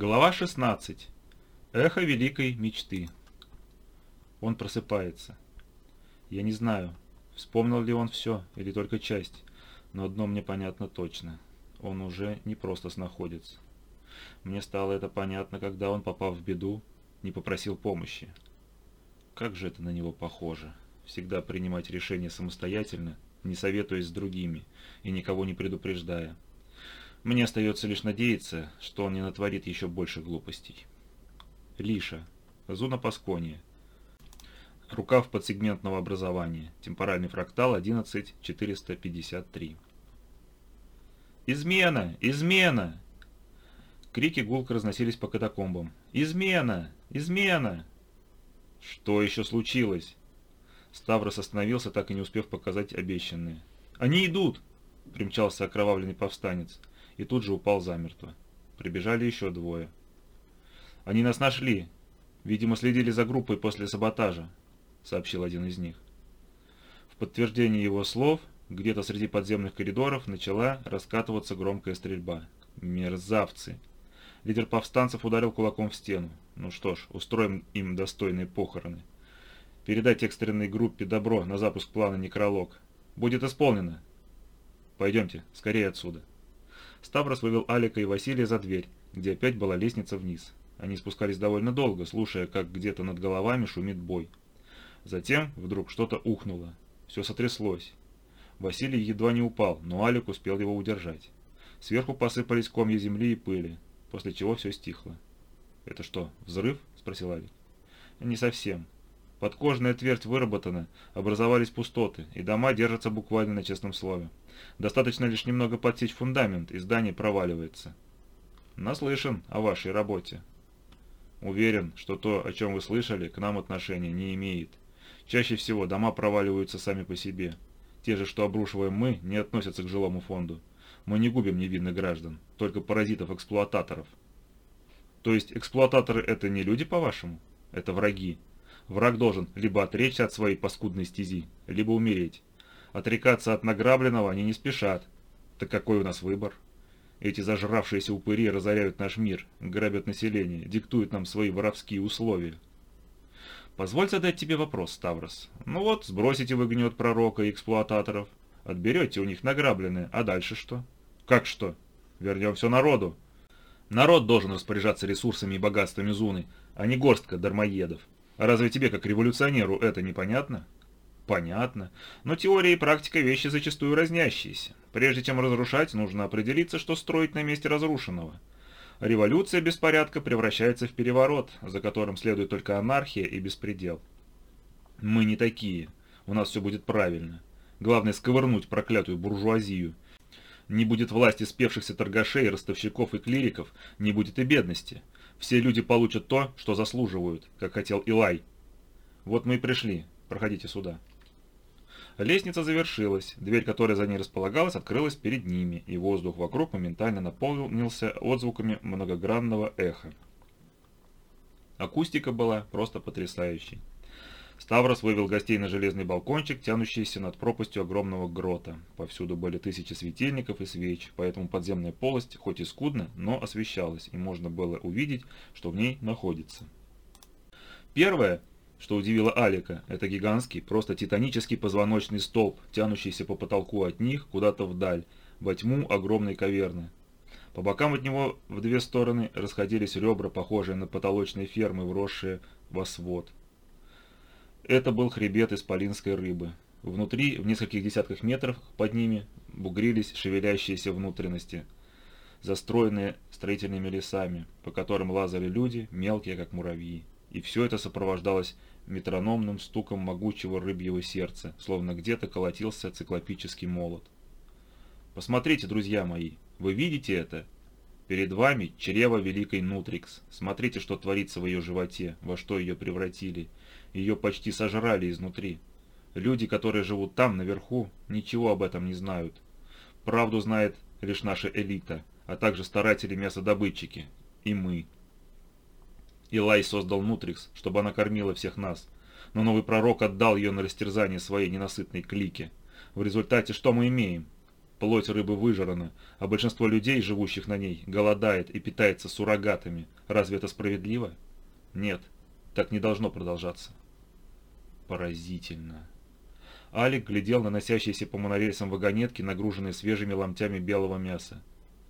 Глава 16. Эхо великой мечты. Он просыпается. Я не знаю, вспомнил ли он все или только часть, но одно мне понятно точно. Он уже не просто снаходится. Мне стало это понятно, когда он, попав в беду, не попросил помощи. Как же это на него похоже. Всегда принимать решения самостоятельно, не советуясь с другими и никого не предупреждая. Мне остается лишь надеяться, что он не натворит еще больше глупостей. Лиша. Зуна Паскония. Рукав подсегментного образования. Темпоральный фрактал 11453. «Измена! Измена!» Крики гулко разносились по катакомбам. «Измена! Измена!» «Что еще случилось?» Ставрос остановился, так и не успев показать обещанное. «Они идут!» — примчался окровавленный повстанец и тут же упал замертво. Прибежали еще двое. «Они нас нашли. Видимо, следили за группой после саботажа», — сообщил один из них. В подтверждение его слов, где-то среди подземных коридоров начала раскатываться громкая стрельба. «Мерзавцы!» Лидер повстанцев ударил кулаком в стену. «Ну что ж, устроим им достойные похороны. Передать экстренной группе добро на запуск плана «Некролог». Будет исполнено. Пойдемте, скорее отсюда». Ставрос вывел Алика и Василия за дверь, где опять была лестница вниз. Они спускались довольно долго, слушая, как где-то над головами шумит бой. Затем вдруг что-то ухнуло. Все сотряслось. Василий едва не упал, но Алик успел его удержать. Сверху посыпались комья земли и пыли, после чего все стихло. «Это что, взрыв?» – спросил Алик. «Не совсем. Подкожная твердь выработана, образовались пустоты, и дома держатся буквально на честном слове. Достаточно лишь немного подсечь фундамент, и здание проваливается. Наслышан о вашей работе. Уверен, что то, о чем вы слышали, к нам отношения не имеет. Чаще всего дома проваливаются сами по себе. Те же, что обрушиваем мы, не относятся к жилому фонду. Мы не губим невинных граждан, только паразитов-эксплуататоров. То есть эксплуататоры это не люди, по-вашему? Это враги. Враг должен либо отречься от своей паскудной стези, либо умереть. Отрекаться от награбленного они не спешат. Так какой у нас выбор? Эти зажравшиеся упыри разоряют наш мир, грабят население, диктуют нам свои воровские условия. Позволь задать тебе вопрос, Ставрос. Ну вот, сбросите вы гнет пророка и эксплуататоров, отберете у них награбленное, а дальше что? Как что? Вернем все народу. Народ должен распоряжаться ресурсами и богатствами Зуны, а не горстка дармоедов. А разве тебе, как революционеру, это непонятно? Понятно. Но теория и практика вещи зачастую разнящиеся. Прежде чем разрушать, нужно определиться, что строить на месте разрушенного. Революция беспорядка превращается в переворот, за которым следует только анархия и беспредел. Мы не такие. У нас все будет правильно. Главное сковырнуть проклятую буржуазию. Не будет власти спевшихся торгашей, ростовщиков и клириков, не будет и бедности. Все люди получат то, что заслуживают, как хотел Илай. Вот мы и пришли. Проходите сюда. Лестница завершилась, дверь, которая за ней располагалась, открылась перед ними, и воздух вокруг моментально наполнился отзвуками многогранного эха. Акустика была просто потрясающей. Ставрос вывел гостей на железный балкончик, тянущийся над пропастью огромного грота. Повсюду были тысячи светильников и свеч, поэтому подземная полость, хоть и скудно, но освещалась, и можно было увидеть, что в ней находится. Первое, что удивило Алика, это гигантский, просто титанический позвоночный столб, тянущийся по потолку от них куда-то вдаль, во тьму огромной каверны. По бокам от него в две стороны расходились ребра, похожие на потолочные фермы, вросшие в свод. Это был хребет исполинской рыбы. Внутри, в нескольких десятках метров под ними, бугрились шевелящиеся внутренности, застроенные строительными лесами, по которым лазали люди, мелкие, как муравьи. И все это сопровождалось метрономным стуком могучего рыбьего сердца, словно где-то колотился циклопический молот. Посмотрите, друзья мои, вы видите это? Перед вами чрево великой Нутрикс. Смотрите, что творится в ее животе, во что ее превратили. Ее почти сожрали изнутри. Люди, которые живут там, наверху, ничего об этом не знают. Правду знает лишь наша элита, а также старатели-мясодобытчики. И мы. Илай создал Нутрикс, чтобы она кормила всех нас. Но новый пророк отдал ее на растерзание своей ненасытной клике. В результате что мы имеем? Плоть рыбы выжрана, а большинство людей, живущих на ней, голодает и питается суррогатами. Разве это справедливо? Нет, так не должно продолжаться. Поразительно. Алик глядел на носящиеся по монорельсам вагонетки, нагруженные свежими ломтями белого мяса.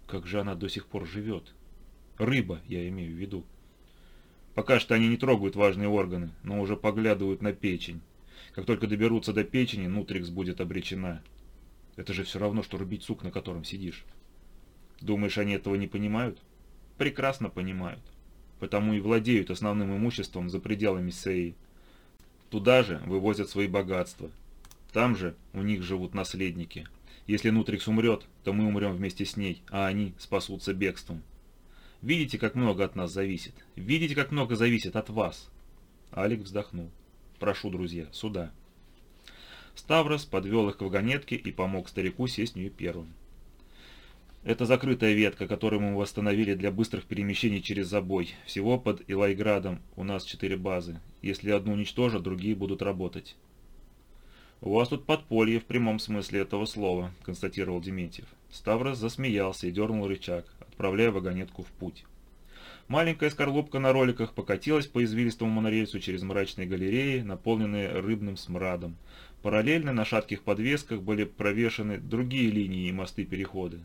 Как же она до сих пор живет? Рыба, я имею в виду. Пока что они не трогают важные органы, но уже поглядывают на печень. Как только доберутся до печени, Нутрикс будет обречена. Это же все равно, что рубить сук, на котором сидишь. Думаешь, они этого не понимают? Прекрасно понимают. Потому и владеют основным имуществом за пределами Сеи. Туда же вывозят свои богатства. Там же у них живут наследники. Если Нутрикс умрет, то мы умрем вместе с ней, а они спасутся бегством. Видите, как много от нас зависит? Видите, как много зависит от вас?» Алик вздохнул. «Прошу, друзья, сюда». Ставрос подвел их к вагонетке и помог старику сесть в нее первым. Это закрытая ветка, которую мы восстановили для быстрых перемещений через забой. Всего под Илайградом у нас четыре базы. Если одну уничтожат, другие будут работать. «У вас тут подполье в прямом смысле этого слова», – констатировал Дементьев. Ставрос засмеялся и дернул рычаг, отправляя вагонетку в путь. Маленькая скорлупка на роликах покатилась по извилистому монорельсу через мрачные галереи, наполненные рыбным смрадом. Параллельно на шатких подвесках были провешены другие линии и мосты-переходы.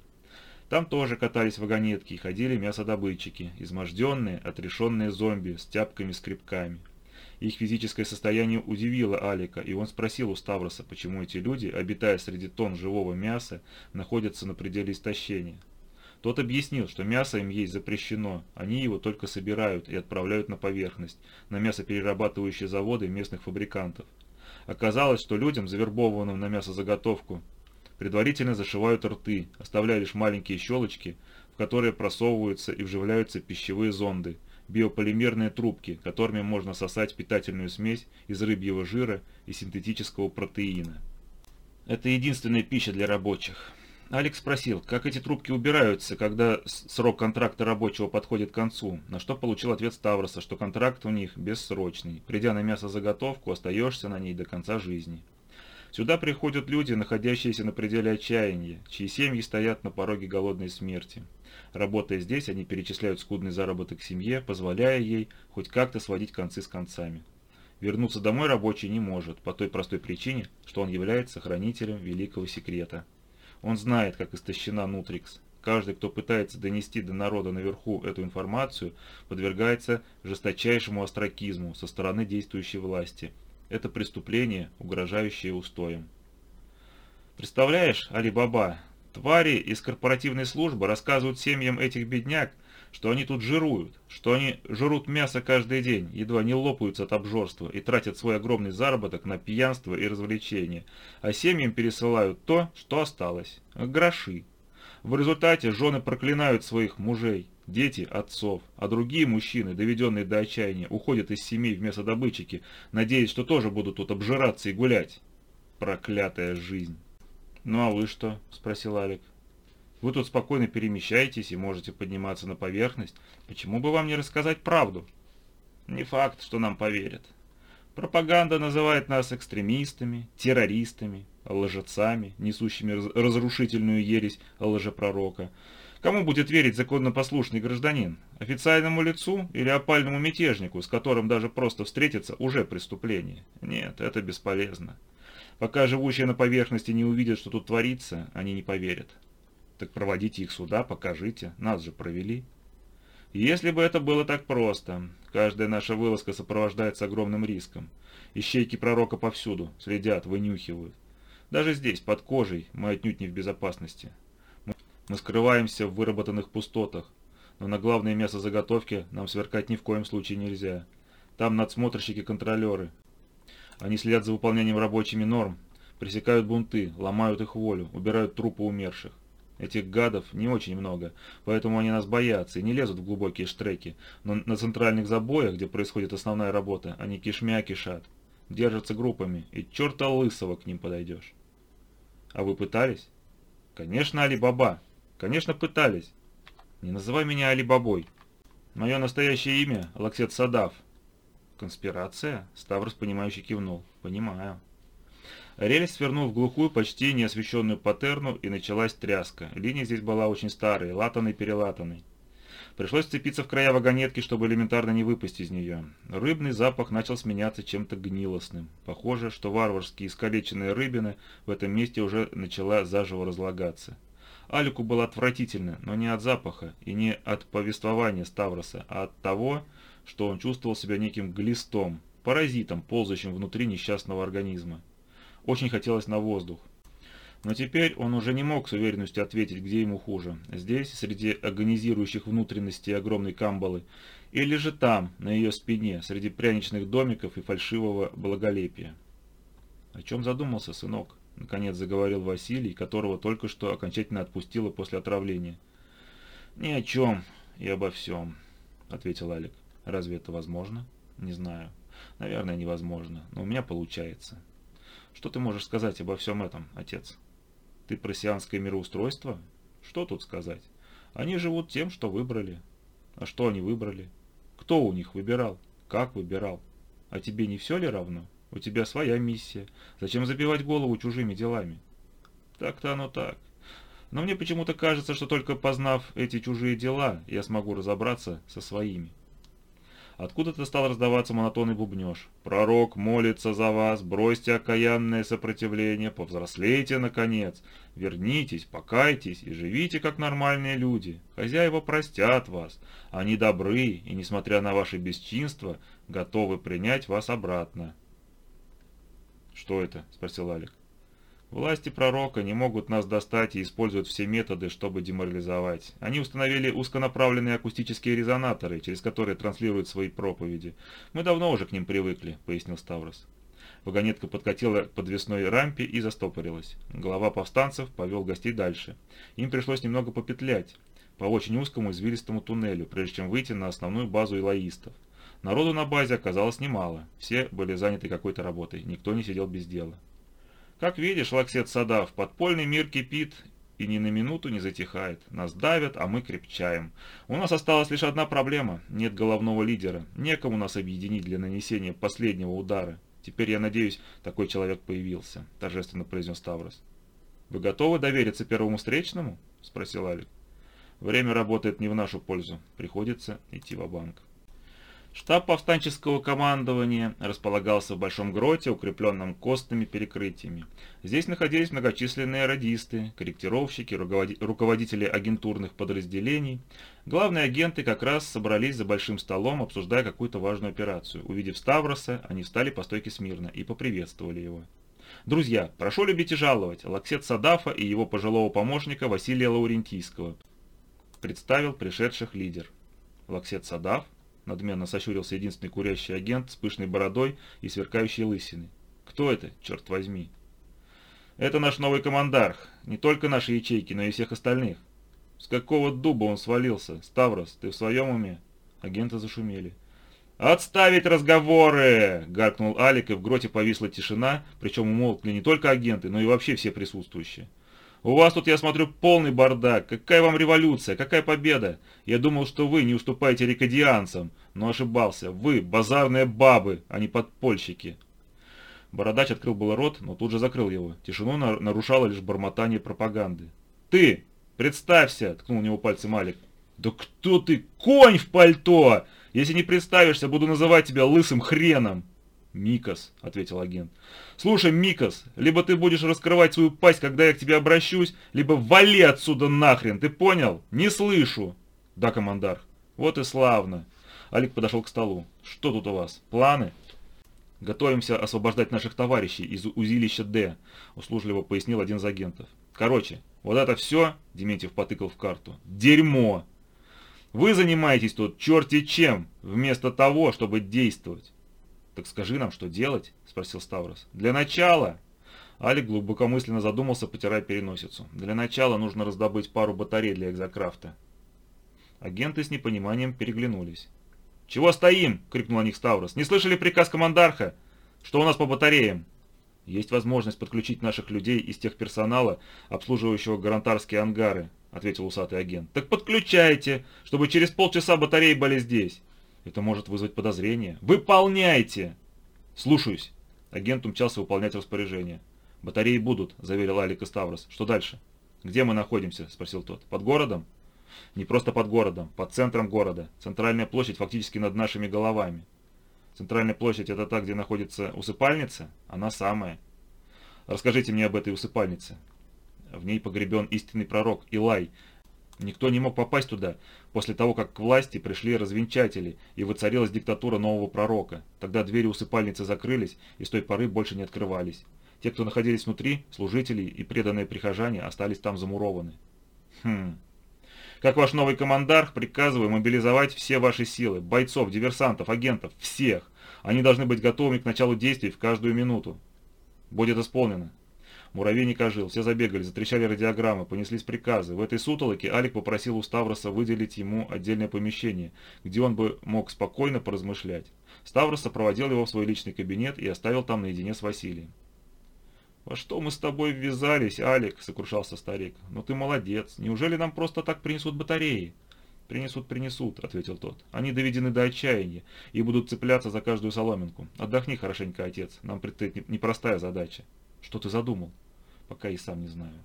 Там тоже катались вагонетки и ходили мясодобытчики, изможденные, отрешенные зомби с тяпками-скребками. Их физическое состояние удивило Алика, и он спросил у Ставроса, почему эти люди, обитая среди тонн живого мяса, находятся на пределе истощения. Тот объяснил, что мясо им есть запрещено, они его только собирают и отправляют на поверхность, на мясоперерабатывающие заводы местных фабрикантов. Оказалось, что людям, завербованным на мясозаготовку, предварительно зашивают рты, оставляя лишь маленькие щелочки, в которые просовываются и вживляются пищевые зонды – биополимерные трубки, которыми можно сосать питательную смесь из рыбьего жира и синтетического протеина. Это единственная пища для рабочих. Алекс спросил, как эти трубки убираются, когда срок контракта рабочего подходит к концу, на что получил ответ Ставроса, что контракт у них бессрочный. Придя на мясозаготовку, остаешься на ней до конца жизни. Сюда приходят люди, находящиеся на пределе отчаяния, чьи семьи стоят на пороге голодной смерти. Работая здесь, они перечисляют скудный заработок семье, позволяя ей хоть как-то сводить концы с концами. Вернуться домой рабочий не может, по той простой причине, что он является хранителем великого секрета. Он знает, как истощена Нутрикс. Каждый, кто пытается донести до народа наверху эту информацию, подвергается жесточайшему остракизму со стороны действующей власти. Это преступление, угрожающее устоям. Представляешь, Али-Баба, Твари из корпоративной службы рассказывают семьям этих бедняк, что они тут жируют, что они жрут мясо каждый день, едва не лопаются от обжорства и тратят свой огромный заработок на пьянство и развлечения, а семьям пересылают то, что осталось – гроши. В результате жены проклинают своих мужей, дети – отцов, а другие мужчины, доведенные до отчаяния, уходят из семей в мясодобытчики, надеясь, что тоже будут тут обжираться и гулять. Проклятая жизнь. «Ну а вы что?» – спросил Алик. «Вы тут спокойно перемещаетесь и можете подниматься на поверхность. Почему бы вам не рассказать правду?» «Не факт, что нам поверят. Пропаганда называет нас экстремистами, террористами, лжецами, несущими разрушительную ересь лжепророка. Кому будет верить законнопослушный гражданин? Официальному лицу или опальному мятежнику, с которым даже просто встретиться уже преступление? Нет, это бесполезно. Пока живущие на поверхности не увидят, что тут творится, они не поверят. Так проводите их сюда, покажите, нас же провели. Если бы это было так просто, каждая наша вылазка сопровождается огромным риском. Ищейки пророка повсюду, следят, вынюхивают. Даже здесь, под кожей, мы отнюдь не в безопасности. Мы скрываемся в выработанных пустотах, но на главное мясо заготовки нам сверкать ни в коем случае нельзя. Там надсмотрщики-контролеры, они следят за выполнением рабочими норм, пресекают бунты, ломают их волю, убирают трупы умерших. Этих гадов не очень много, поэтому они нас боятся и не лезут в глубокие штреки, но на центральных забоях, где происходит основная работа, они кишмя кишат, держатся группами, и черта лысого к ним подойдешь. А вы пытались? Конечно, Али-Баба. Конечно, пытались. Не называй меня Али-Бабой. Мое настоящее имя Лаксет Садав, «Конспирация?» Ставрос, понимающе кивнул. «Понимаю». Рельс свернул в глухую, почти неосвещенную патерну, и началась тряска. Линия здесь была очень старой, латаной-перелатанной. Пришлось цепиться в края вагонетки, чтобы элементарно не выпасть из нее. Рыбный запах начал сменяться чем-то гнилостным. Похоже, что варварски искалеченная рыбина в этом месте уже начала заживо разлагаться. Алику было отвратительно, но не от запаха и не от повествования Ставроса, а от того, что он чувствовал себя неким глистом, паразитом, ползающим внутри несчастного организма. Очень хотелось на воздух. Но теперь он уже не мог с уверенностью ответить, где ему хуже. Здесь, среди агонизирующих внутренностей огромной камбалы, или же там, на ее спине, среди пряничных домиков и фальшивого благолепия. «О чем задумался, сынок?» — наконец заговорил Василий, которого только что окончательно отпустило после отравления. «Ни о чем и обо всем», — ответил Алик. «Разве это возможно?» «Не знаю. Наверное, невозможно, но у меня получается». «Что ты можешь сказать обо всем этом, отец?» Ты про сианское мироустройство? Что тут сказать? Они живут тем, что выбрали. А что они выбрали? Кто у них выбирал? Как выбирал? А тебе не все ли равно? У тебя своя миссия. Зачем забивать голову чужими делами? Так-то оно так. Но мне почему-то кажется, что только познав эти чужие дела, я смогу разобраться со своими. Откуда-то стал раздаваться монотонный бубнеж. «Пророк молится за вас, бросьте окаянное сопротивление, повзрослейте, наконец, вернитесь, покайтесь и живите, как нормальные люди. Хозяева простят вас, они добры и, несмотря на ваше бесчинство, готовы принять вас обратно». «Что это?» – спросил Алик. Власти пророка не могут нас достать и используют все методы, чтобы деморализовать. Они установили узконаправленные акустические резонаторы, через которые транслируют свои проповеди. Мы давно уже к ним привыкли, пояснил Ставрос. Вагонетка подкатила к подвесной рампе и застопорилась. Глава повстанцев повел гостей дальше. Им пришлось немного попетлять по очень узкому извилистому туннелю, прежде чем выйти на основную базу илаистов. Народу на базе оказалось немало. Все были заняты какой-то работой, никто не сидел без дела. Как видишь, Лаксет Садав, подпольный мир кипит и ни на минуту не затихает. Нас давят, а мы крепчаем. У нас осталась лишь одна проблема. Нет головного лидера. Некому нас объединить для нанесения последнего удара. Теперь, я надеюсь, такой человек появился, торжественно произнес Ставрос. Вы готовы довериться первому встречному? Спросил Алик. Время работает не в нашу пользу. Приходится идти в банк Штаб повстанческого командования располагался в Большом Гроте, укрепленном костными перекрытиями. Здесь находились многочисленные радисты, корректировщики, руководители агентурных подразделений. Главные агенты как раз собрались за большим столом, обсуждая какую-то важную операцию. Увидев Ставроса, они встали по стойке смирно и поприветствовали его. «Друзья, прошу любить и жаловать, Лаксет Садафа и его пожилого помощника Василия Лаурентийского», представил пришедших лидер. Лаксет Садаф Надменно сощурился единственный курящий агент с пышной бородой и сверкающей лысиной. «Кто это, черт возьми?» «Это наш новый командарх. Не только наши ячейки, но и всех остальных». «С какого дуба он свалился? Ставрос, ты в своем уме?» Агенты зашумели. «Отставить разговоры!» — гаркнул Алик, и в гроте повисла тишина, причем умолкли не только агенты, но и вообще все присутствующие. У вас тут, я смотрю, полный бардак. Какая вам революция? Какая победа? Я думал, что вы не уступаете рекодианцам, но ошибался. Вы базарные бабы, а не подпольщики. Бородач открыл было рот, но тут же закрыл его. Тишину нарушало лишь бормотание пропаганды. «Ты! Представься!» — ткнул у него пальцем Алик. «Да кто ты? Конь в пальто! Если не представишься, буду называть тебя лысым хреном!» «Микас», — ответил агент. «Слушай, Микас, либо ты будешь раскрывать свою пасть, когда я к тебе обращусь, либо вали отсюда нахрен, ты понял? Не слышу!» «Да, командар». «Вот и славно». Алик подошел к столу. «Что тут у вас? Планы?» «Готовимся освобождать наших товарищей из узилища Д», — услужливо пояснил один из агентов. «Короче, вот это все», — Дементьев потыкал в карту, — «дерьмо! Вы занимаетесь тут черти чем, вместо того, чтобы действовать. «Так скажи нам, что делать?» – спросил Ставрос. «Для начала...» Алик глубокомысленно задумался, потирая переносицу. «Для начала нужно раздобыть пару батарей для экзокрафта». Агенты с непониманием переглянулись. «Чего стоим?» – крикнул на них Ставрос. «Не слышали приказ командарха? Что у нас по батареям?» «Есть возможность подключить наших людей из тех персонала, обслуживающего гарантарские ангары», – ответил усатый агент. «Так подключайте, чтобы через полчаса батареи были здесь». Это может вызвать подозрение. Выполняйте! Слушаюсь. Агент умчался выполнять распоряжение. «Батареи будут», — заверил Алик и Ставрос. «Что дальше?» «Где мы находимся?» — спросил тот. «Под городом?» «Не просто под городом, под центром города. Центральная площадь фактически над нашими головами». «Центральная площадь — это та, где находится усыпальница?» «Она самая». «Расскажите мне об этой усыпальнице». В ней погребен истинный пророк Илай. Никто не мог попасть туда после того, как к власти пришли развенчатели и воцарилась диктатура нового пророка. Тогда двери усыпальницы закрылись и с той поры больше не открывались. Те, кто находились внутри, служители и преданные прихожане, остались там замурованы. Хм. Как ваш новый командар, приказываю мобилизовать все ваши силы, бойцов, диверсантов, агентов, всех. Они должны быть готовыми к началу действий в каждую минуту. Будет исполнено. Муравейник ожил, все забегали, затрещали радиограммы, понеслись приказы. В этой сутолоке Алик попросил у Ставроса выделить ему отдельное помещение, где он бы мог спокойно поразмышлять. Ставрос сопроводил его в свой личный кабинет и оставил там наедине с Василием. «Во что мы с тобой ввязались, Алик?» – сокрушался старик. «Ну ты молодец. Неужели нам просто так принесут батареи?» «Принесут, принесут», – ответил тот. «Они доведены до отчаяния и будут цепляться за каждую соломинку. Отдохни хорошенько, отец. Нам предстоит непростая задача». «Что ты задумал?» «Пока и сам не знаю».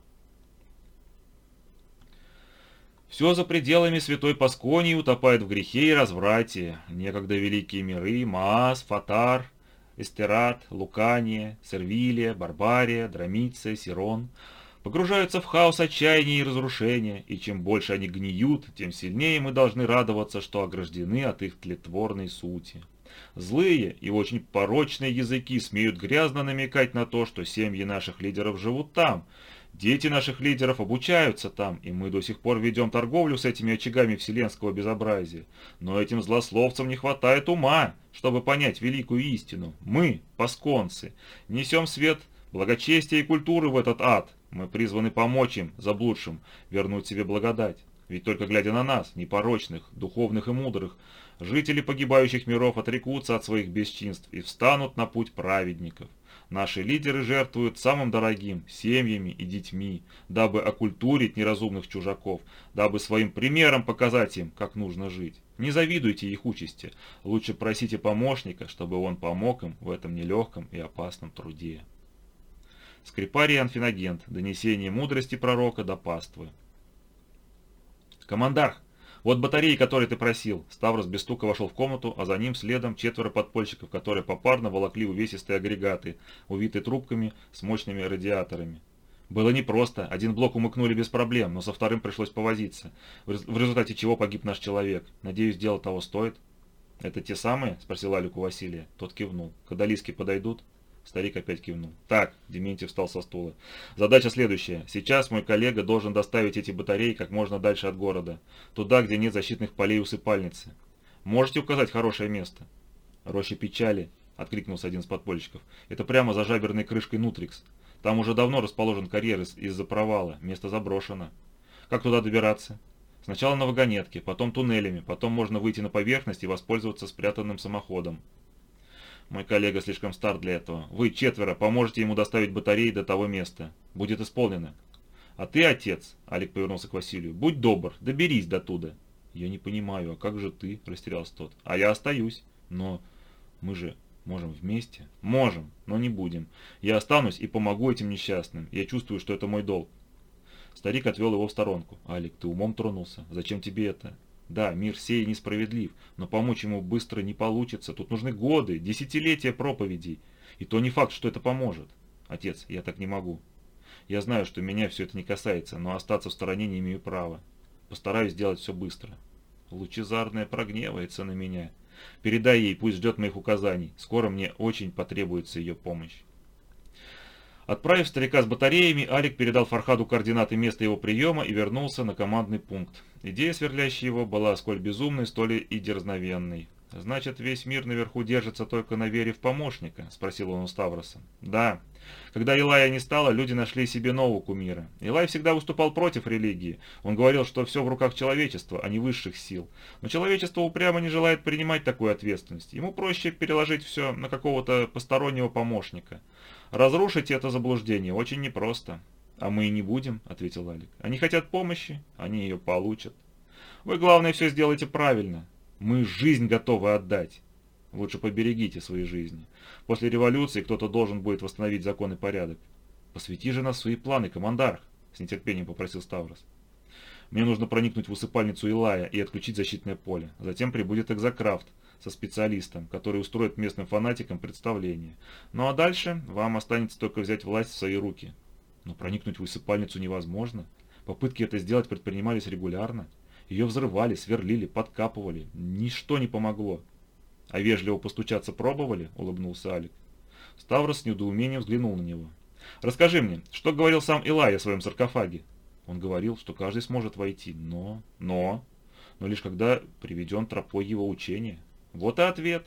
Все за пределами Святой Пасконии утопает в грехе и разврате. Некогда великие миры – Маас, Фатар – Эстерат, Лукания, Сервилия, Барбария, Драмиция, Сирон погружаются в хаос отчаяния и разрушения, и чем больше они гниют, тем сильнее мы должны радоваться, что ограждены от их тлетворной сути. Злые и очень порочные языки смеют грязно намекать на то, что семьи наших лидеров живут там, Дети наших лидеров обучаются там, и мы до сих пор ведем торговлю с этими очагами вселенского безобразия. Но этим злословцам не хватает ума, чтобы понять великую истину. Мы, пасконцы, несем свет благочестия и культуры в этот ад. Мы призваны помочь им, заблудшим, вернуть себе благодать. Ведь только глядя на нас, непорочных, духовных и мудрых, жители погибающих миров отрекутся от своих бесчинств и встанут на путь праведников. Наши лидеры жертвуют самым дорогим – семьями и детьми, дабы окультурить неразумных чужаков, дабы своим примером показать им, как нужно жить. Не завидуйте их участи, лучше просите помощника, чтобы он помог им в этом нелегком и опасном труде. Скрипарий Анфинагент. Донесение мудрости пророка до паствы. Командарх, «Вот батареи, которые ты просил». Ставрос без стука вошел в комнату, а за ним следом четверо подпольщиков, которые попарно волокли увесистые агрегаты, увитые трубками с мощными радиаторами. Было непросто, один блок умыкнули без проблем, но со вторым пришлось повозиться, в результате чего погиб наш человек. Надеюсь, дело того стоит. «Это те самые?» – спросил Алик Василия. Тот кивнул. «Кадалиски подойдут?» Старик опять кивнул. «Так», – Дементьев встал со стула. «Задача следующая. Сейчас мой коллега должен доставить эти батареи как можно дальше от города. Туда, где нет защитных полей усыпальницы. Можете указать хорошее место?» «Роща печали», – откликнулся один из подпольщиков. «Это прямо за жаберной крышкой Нутрикс. Там уже давно расположен карьер из-за провала. Место заброшено. Как туда добираться?» Сначала на вагонетке, потом туннелями, потом можно выйти на поверхность и воспользоваться спрятанным самоходом. Мой коллега слишком стар для этого. Вы четверо поможете ему доставить батареи до того места. Будет исполнено. А ты, отец, Алик повернулся к Василию, будь добр, доберись до туда. Я не понимаю, а как же ты, растерялся тот. А я остаюсь. Но мы же можем вместе? Можем, но не будем. Я останусь и помогу этим несчастным. Я чувствую, что это мой долг. Старик отвел его в сторонку. «Алик, ты умом тронулся. Зачем тебе это? Да, мир сей несправедлив, но помочь ему быстро не получится. Тут нужны годы, десятилетия проповедей. И то не факт, что это поможет. Отец, я так не могу. Я знаю, что меня все это не касается, но остаться в стороне не имею права. Постараюсь сделать все быстро. Лучезарная прогневается на меня. Передай ей, пусть ждет моих указаний. Скоро мне очень потребуется ее помощь. Отправив старика с батареями, Алик передал Фархаду координаты места его приема и вернулся на командный пункт. Идея, сверлящая его, была сколь безумной, столь и дерзновенной. «Значит, весь мир наверху держится только на вере в помощника?» – спросил он у Ставроса. «Да. Когда Илая не стало, люди нашли себе нового кумира. Илай всегда выступал против религии. Он говорил, что все в руках человечества, а не высших сил. Но человечество упрямо не желает принимать такую ответственность. Ему проще переложить все на какого-то постороннего помощника. Разрушить это заблуждение очень непросто. «А мы и не будем», — ответил Алик. «Они хотят помощи, они ее получат. Вы, главное, все сделайте правильно. Мы жизнь готовы отдать. Лучше поберегите свои жизни. После революции кто-то должен будет восстановить закон и порядок. «Посвяти же нас свои планы, командарх», — с нетерпением попросил Ставрос. «Мне нужно проникнуть в усыпальницу Илая и отключить защитное поле. Затем прибудет экзокрафт со специалистом, который устроит местным фанатикам представление. Ну а дальше вам останется только взять власть в свои руки. Но проникнуть в усыпальницу невозможно. Попытки это сделать предпринимались регулярно. Ее взрывали, сверлили, подкапывали. Ничто не помогло. «А вежливо постучаться пробовали?» – улыбнулся Алик. Ставрос с недоумением взглянул на него. «Расскажи мне, что говорил сам Илай о своем саркофаге?» Он говорил, что каждый сможет войти, но... Но... Но лишь когда приведен тропой его учения. Вот и ответ.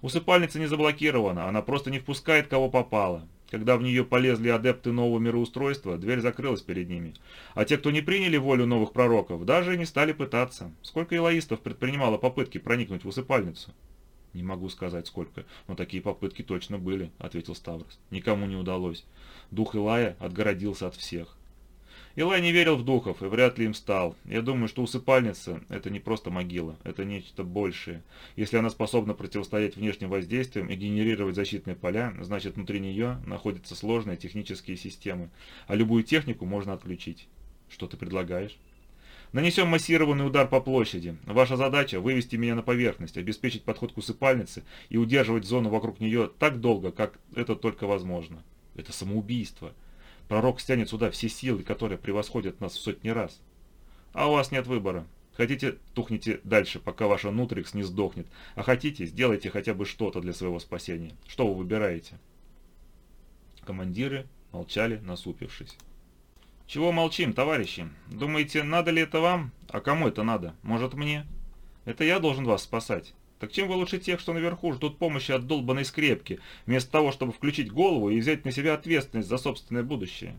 Усыпальница не заблокирована, она просто не впускает кого попало. Когда в нее полезли адепты нового мироустройства, дверь закрылась перед ними. А те, кто не приняли волю новых пророков, даже не стали пытаться. Сколько илоистов предпринимало попытки проникнуть в усыпальницу? «Не могу сказать сколько, но такие попытки точно были», — ответил Ставрос. «Никому не удалось. Дух Илая отгородился от всех. Илай не верил в духов и вряд ли им стал. Я думаю, что усыпальница – это не просто могила, это нечто большее. Если она способна противостоять внешним воздействиям и генерировать защитные поля, значит внутри нее находятся сложные технические системы, а любую технику можно отключить. Что ты предлагаешь? Нанесем массированный удар по площади. Ваша задача – вывести меня на поверхность, обеспечить подход к усыпальнице и удерживать зону вокруг нее так долго, как это только возможно. Это самоубийство. Пророк стянет сюда все силы, которые превосходят нас в сотни раз. А у вас нет выбора. Хотите, тухните дальше, пока ваша нутрикс не сдохнет. А хотите, сделайте хотя бы что-то для своего спасения. Что вы выбираете? Командиры молчали, насупившись. «Чего молчим, товарищи? Думаете, надо ли это вам? А кому это надо? Может, мне? Это я должен вас спасать. Так чем вы лучше тех, что наверху ждут помощи от долбанной скрепки, вместо того, чтобы включить голову и взять на себя ответственность за собственное будущее?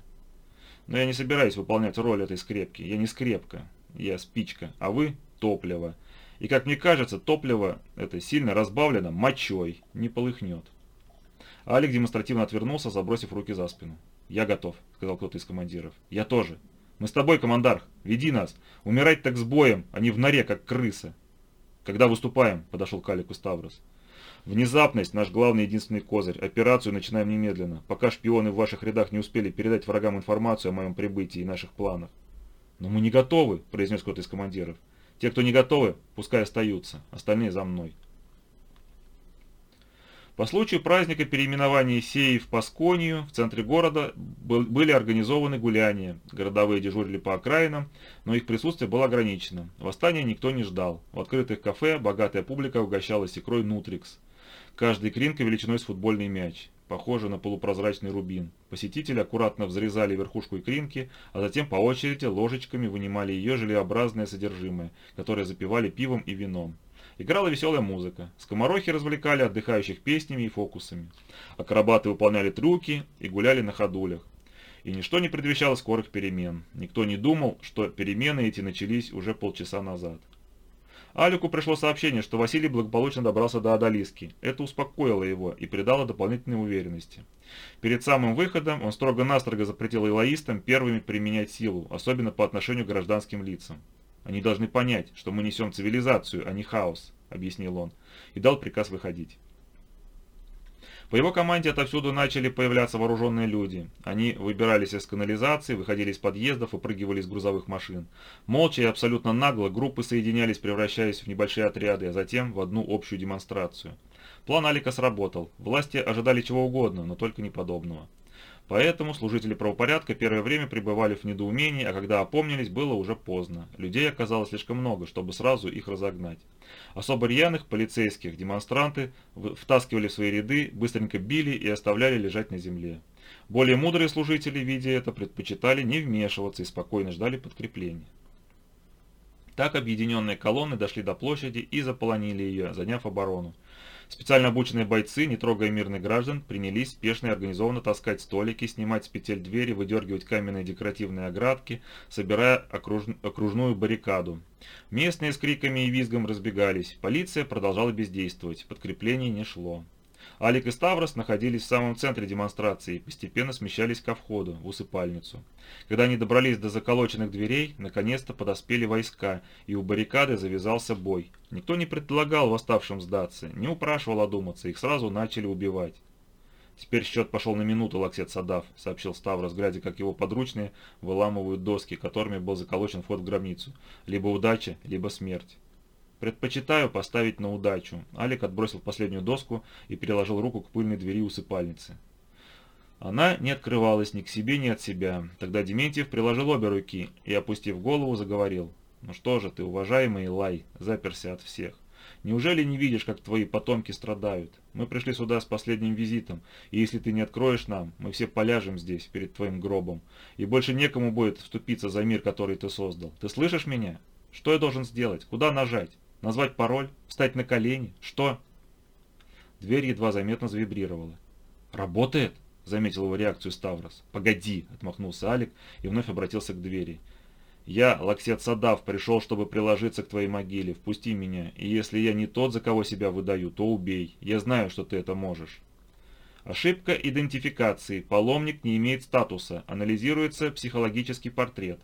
Но я не собираюсь выполнять роль этой скрепки. Я не скрепка, я спичка, а вы – топливо. И как мне кажется, топливо это сильно разбавлено мочой, не полыхнет. Алик демонстративно отвернулся, забросив руки за спину. «Я готов», — сказал кто-то из командиров. «Я тоже. Мы с тобой, командарх. Веди нас. Умирать так с боем, а не в норе, как крыса». «Когда выступаем?» – подошел к Алику Ставрос. «Внезапность – наш главный единственный козырь. Операцию начинаем немедленно, пока шпионы в ваших рядах не успели передать врагам информацию о моем прибытии и наших планах». «Но мы не готовы», – произнес кто-то из командиров. «Те, кто не готовы, пускай остаются. Остальные за мной». По случаю праздника переименования Сеи в Пасконию в центре города были организованы гуляния. Городовые дежурили по окраинам, но их присутствие было ограничено. Восстания никто не ждал. В открытых кафе богатая публика угощалась икрой Нутрикс. Каждый кринка величиной с футбольный мяч, похожий на полупрозрачный рубин. Посетители аккуратно взрезали верхушку икринки, а затем по очереди ложечками вынимали ее желеобразное содержимое, которое запивали пивом и вином. Играла веселая музыка. Скоморохи развлекали отдыхающих песнями и фокусами. Акробаты выполняли трюки и гуляли на ходулях. И ничто не предвещало скорых перемен. Никто не думал, что перемены эти начались уже полчаса назад. Алику пришло сообщение, что Василий благополучно добрался до Адалиски. Это успокоило его и придало дополнительной уверенности. Перед самым выходом он строго-настрого запретил илоистам первыми применять силу, особенно по отношению к гражданским лицам. Они должны понять, что мы несем цивилизацию, а не хаос», — объяснил он, и дал приказ выходить. По его команде отовсюду начали появляться вооруженные люди. Они выбирались из канализации, выходили из подъездов, выпрыгивали из грузовых машин. Молча и абсолютно нагло группы соединялись, превращаясь в небольшие отряды, а затем в одну общую демонстрацию. План Алика сработал. Власти ожидали чего угодно, но только не подобного. Поэтому служители правопорядка первое время пребывали в недоумении, а когда опомнились, было уже поздно. Людей оказалось слишком много, чтобы сразу их разогнать. Особо рьяных полицейских демонстранты втаскивали в свои ряды, быстренько били и оставляли лежать на земле. Более мудрые служители, видя это, предпочитали не вмешиваться и спокойно ждали подкрепления. Так объединенные колонны дошли до площади и заполонили ее, заняв оборону. Специально обученные бойцы, не трогая мирных граждан, принялись спешно и организованно таскать столики, снимать с петель двери, выдергивать каменные декоративные оградки, собирая окруж... окружную баррикаду. Местные с криками и визгом разбегались, полиция продолжала бездействовать, подкрепление не шло. Алик и Ставрос находились в самом центре демонстрации и постепенно смещались ко входу, в усыпальницу. Когда они добрались до заколоченных дверей, наконец-то подоспели войска, и у баррикады завязался бой. Никто не предлагал восставшим сдаться, не упрашивал одуматься, их сразу начали убивать. «Теперь счет пошел на минуту, Лаксет Садав», — сообщил Ставрос, глядя, как его подручные выламывают доски, которыми был заколочен вход в гробницу. «Либо удача, либо смерть». «Предпочитаю поставить на удачу». Алик отбросил последнюю доску и переложил руку к пыльной двери усыпальницы. Она не открывалась ни к себе, ни от себя. Тогда Дементьев приложил обе руки и, опустив голову, заговорил. «Ну что же ты, уважаемый Лай, заперся от всех. Неужели не видишь, как твои потомки страдают? Мы пришли сюда с последним визитом, и если ты не откроешь нам, мы все поляжем здесь, перед твоим гробом, и больше некому будет вступиться за мир, который ты создал. Ты слышишь меня? Что я должен сделать? Куда нажать? Назвать пароль? Встать на колени? Что?» Дверь едва заметно завибрировала. «Работает?» — заметил его реакцию Ставрос. «Погоди!» — отмахнулся Алик и вновь обратился к двери. «Я, Лаксет Садав, пришел, чтобы приложиться к твоей могиле. Впусти меня, и если я не тот, за кого себя выдаю, то убей. Я знаю, что ты это можешь». Ошибка идентификации. Паломник не имеет статуса. Анализируется психологический портрет.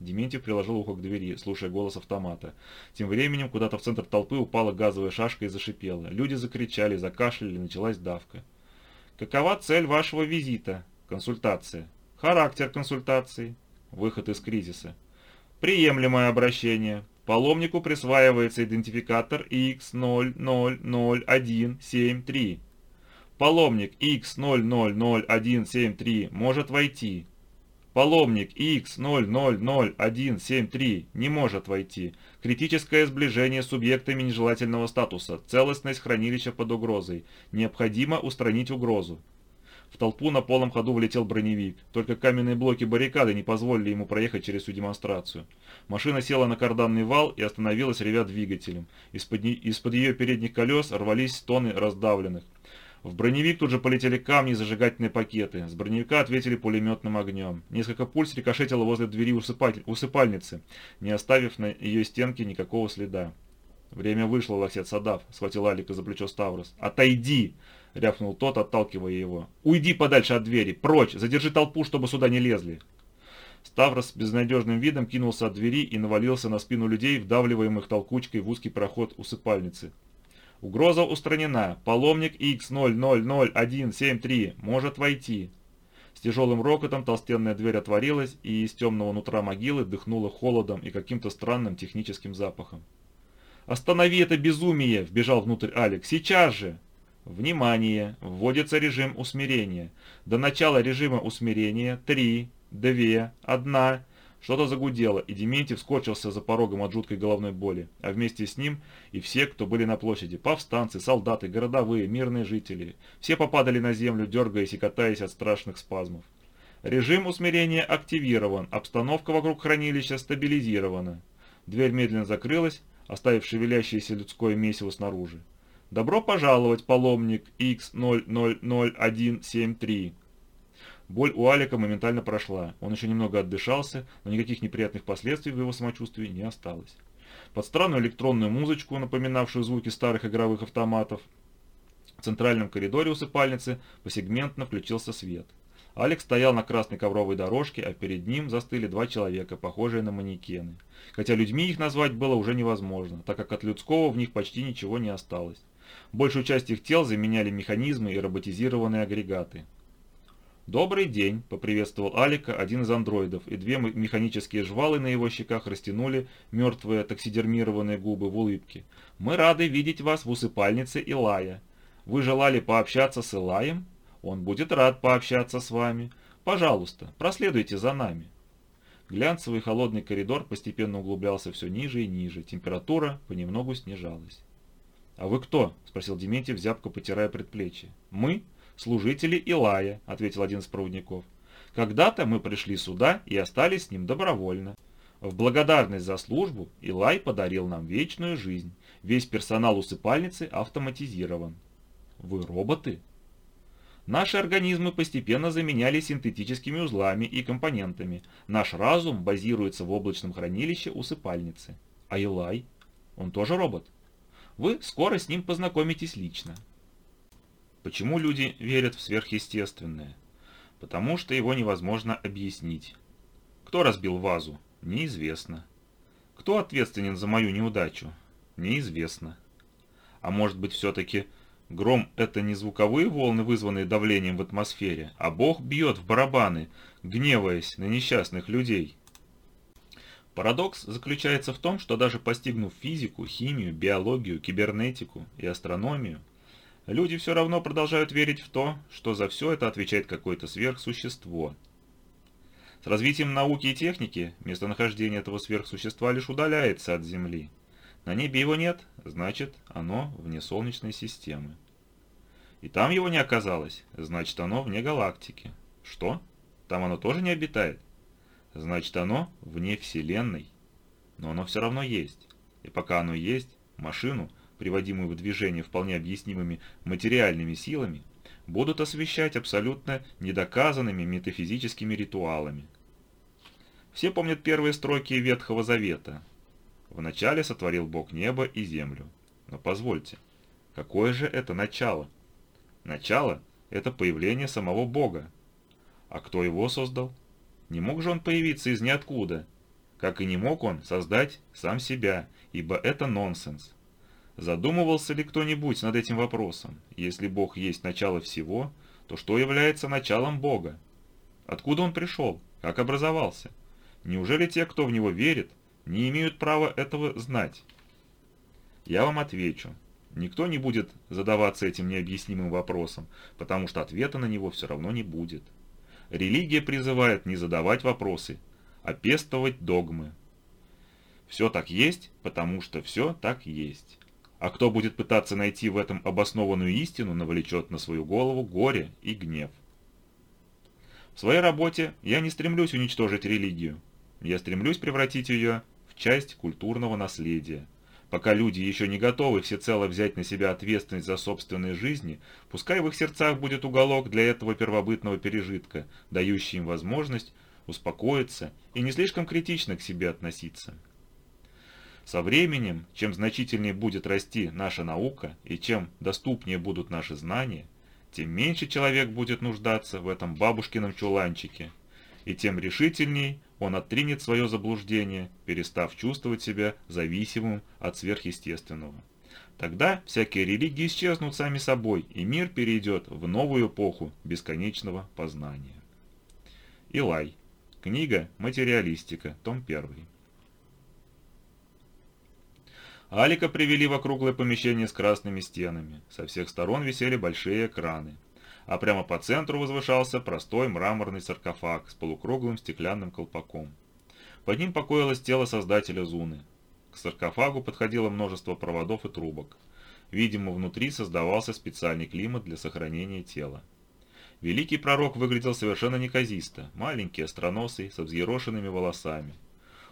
Дементьев приложил ухо к двери, слушая голос автомата. Тем временем куда-то в центр толпы упала газовая шашка и зашипела. Люди закричали, закашляли, началась давка. Какова цель вашего визита? Консультация. Характер консультации. Выход из кризиса. Приемлемое обращение. Паломнику присваивается идентификатор X000173. Паломник X000173 может войти. Паломник X000173 не может войти. Критическое сближение с субъектами нежелательного статуса. Целостность хранилища под угрозой. Необходимо устранить угрозу. В толпу на полном ходу влетел броневик. Только каменные блоки баррикады не позволили ему проехать через всю демонстрацию. Машина села на карданный вал и остановилась, ревя двигателем. Из-под из ее передних колес рвались тонны раздавленных. В броневик тут же полетели камни и зажигательные пакеты. С броневика ответили пулеметным огнем. Несколько пульс рикошетило возле двери усыпаль... усыпальницы, не оставив на ее стенке никакого следа. «Время вышло, Лосет Садав», — схватил Алика за плечо Ставрос. «Отойди!» — рявкнул тот, отталкивая его. «Уйди подальше от двери! Прочь! Задержи толпу, чтобы сюда не лезли!» Ставрос с безнадежным видом кинулся от двери и навалился на спину людей, вдавливаемых толкучкой в узкий проход усыпальницы. Угроза устранена. Паломник X000173 может войти. С тяжелым рокотом толстенная дверь отворилась, и из темного нутра могилы дыхнуло холодом и каким-то странным техническим запахом. «Останови это безумие!» – вбежал внутрь Алекс. «Сейчас же!» Внимание! Вводится режим усмирения. До начала режима усмирения 3, 2, 1. Что-то загудело, и Дементьев скорчился за порогом от жуткой головной боли, а вместе с ним и все, кто были на площади, повстанцы, солдаты, городовые, мирные жители. Все попадали на землю, дергаясь и катаясь от страшных спазмов. Режим усмирения активирован, обстановка вокруг хранилища стабилизирована. Дверь медленно закрылась, оставив шевелящееся людское месиво снаружи. «Добро пожаловать, паломник X000173!» Боль у Алика моментально прошла. Он еще немного отдышался, но никаких неприятных последствий в его самочувствии не осталось. Под странную электронную музычку, напоминавшую звуки старых игровых автоматов, в центральном коридоре усыпальницы посегментно включился свет. Алекс стоял на красной ковровой дорожке, а перед ним застыли два человека, похожие на манекены. Хотя людьми их назвать было уже невозможно, так как от людского в них почти ничего не осталось. Большую часть их тел заменяли механизмы и роботизированные агрегаты. «Добрый день», — поприветствовал Алика один из андроидов, и две механические жвалы на его щеках растянули мертвые таксидермированные губы в улыбке. «Мы рады видеть вас в усыпальнице Илая. Вы желали пообщаться с Илаем? Он будет рад пообщаться с вами. Пожалуйста, проследуйте за нами». Глянцевый холодный коридор постепенно углублялся все ниже и ниже, температура понемногу снижалась. «А вы кто?» – спросил Дементьев, зябко потирая предплечье. «Мы?» Служители Илая», — ответил один из проводников. «Когда-то мы пришли сюда и остались с ним добровольно. В благодарность за службу Илай подарил нам вечную жизнь. Весь персонал усыпальницы автоматизирован». «Вы роботы?» Наши организмы постепенно заменяли синтетическими узлами и компонентами. Наш разум базируется в облачном хранилище усыпальницы. А Илай? Он тоже робот? Вы скоро с ним познакомитесь лично. Почему люди верят в сверхъестественное? Потому что его невозможно объяснить. Кто разбил вазу? Неизвестно. Кто ответственен за мою неудачу? Неизвестно. А может быть все-таки Гром – это не звуковые волны, вызванные давлением в атмосфере, а Бог бьет в барабаны, гневаясь на несчастных людей. Парадокс заключается в том, что даже постигнув физику, химию, биологию, кибернетику и астрономию, люди все равно продолжают верить в то, что за все это отвечает какое-то сверхсущество. С развитием науки и техники местонахождение этого сверхсущества лишь удаляется от Земли. На небе его нет, значит, оно вне Солнечной системы. И там его не оказалось, значит, оно вне галактики. Что? Там оно тоже не обитает? Значит, оно вне Вселенной. Но оно все равно есть. И пока оно есть, машину, приводимую в движение вполне объяснимыми материальными силами, будут освещать абсолютно недоказанными метафизическими ритуалами. Все помнят первые строки Ветхого Завета. «Вначале сотворил Бог небо и землю». Но позвольте, какое же это начало? Начало – это появление самого Бога. А кто его создал? Не мог же он появиться из ниоткуда, как и не мог он создать сам себя, ибо это нонсенс. Задумывался ли кто-нибудь над этим вопросом? Если Бог есть начало всего, то что является началом Бога? Откуда он пришел? Как образовался? Неужели те, кто в него верит, не имеют права этого знать? Я вам отвечу. Никто не будет задаваться этим необъяснимым вопросом, потому что ответа на него все равно не будет. Религия призывает не задавать вопросы, а пестовать догмы. Все так есть, потому что все так есть. А кто будет пытаться найти в этом обоснованную истину, навлечет на свою голову горе и гнев. В своей работе я не стремлюсь уничтожить религию. Я стремлюсь превратить ее в часть культурного наследия. Пока люди еще не готовы всецело взять на себя ответственность за собственные жизни, пускай в их сердцах будет уголок для этого первобытного пережитка, дающий им возможность успокоиться и не слишком критично к себе относиться. Со временем, чем значительнее будет расти наша наука и чем доступнее будут наши знания, тем меньше человек будет нуждаться в этом бабушкином чуланчике, и тем решительней он оттринет свое заблуждение, перестав чувствовать себя зависимым от сверхъестественного. Тогда всякие религии исчезнут сами собой, и мир перейдет в новую эпоху бесконечного познания. Илай. Книга «Материалистика», том 1. Алика привели в округлое помещение с красными стенами. Со всех сторон висели большие экраны а прямо по центру возвышался простой мраморный саркофаг с полукруглым стеклянным колпаком. Под ним покоилось тело создателя Зуны. К саркофагу подходило множество проводов и трубок. Видимо, внутри создавался специальный климат для сохранения тела. Великий пророк выглядел совершенно неказисто, маленький, остроносый, со взъерошенными волосами.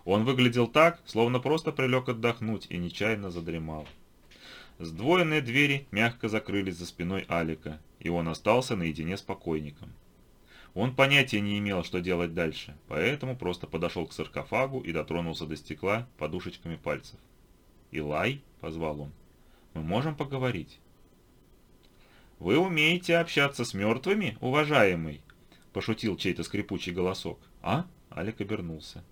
Он выглядел так, словно просто прилег отдохнуть и нечаянно задремал. Сдвоенные двери мягко закрылись за спиной Алика, и он остался наедине с покойником. Он понятия не имел, что делать дальше, поэтому просто подошел к саркофагу и дотронулся до стекла подушечками пальцев. «Илай», — позвал он, — «мы можем поговорить». «Вы умеете общаться с мертвыми, уважаемый?» — пошутил чей-то скрипучий голосок. «А?» — Алик обернулся.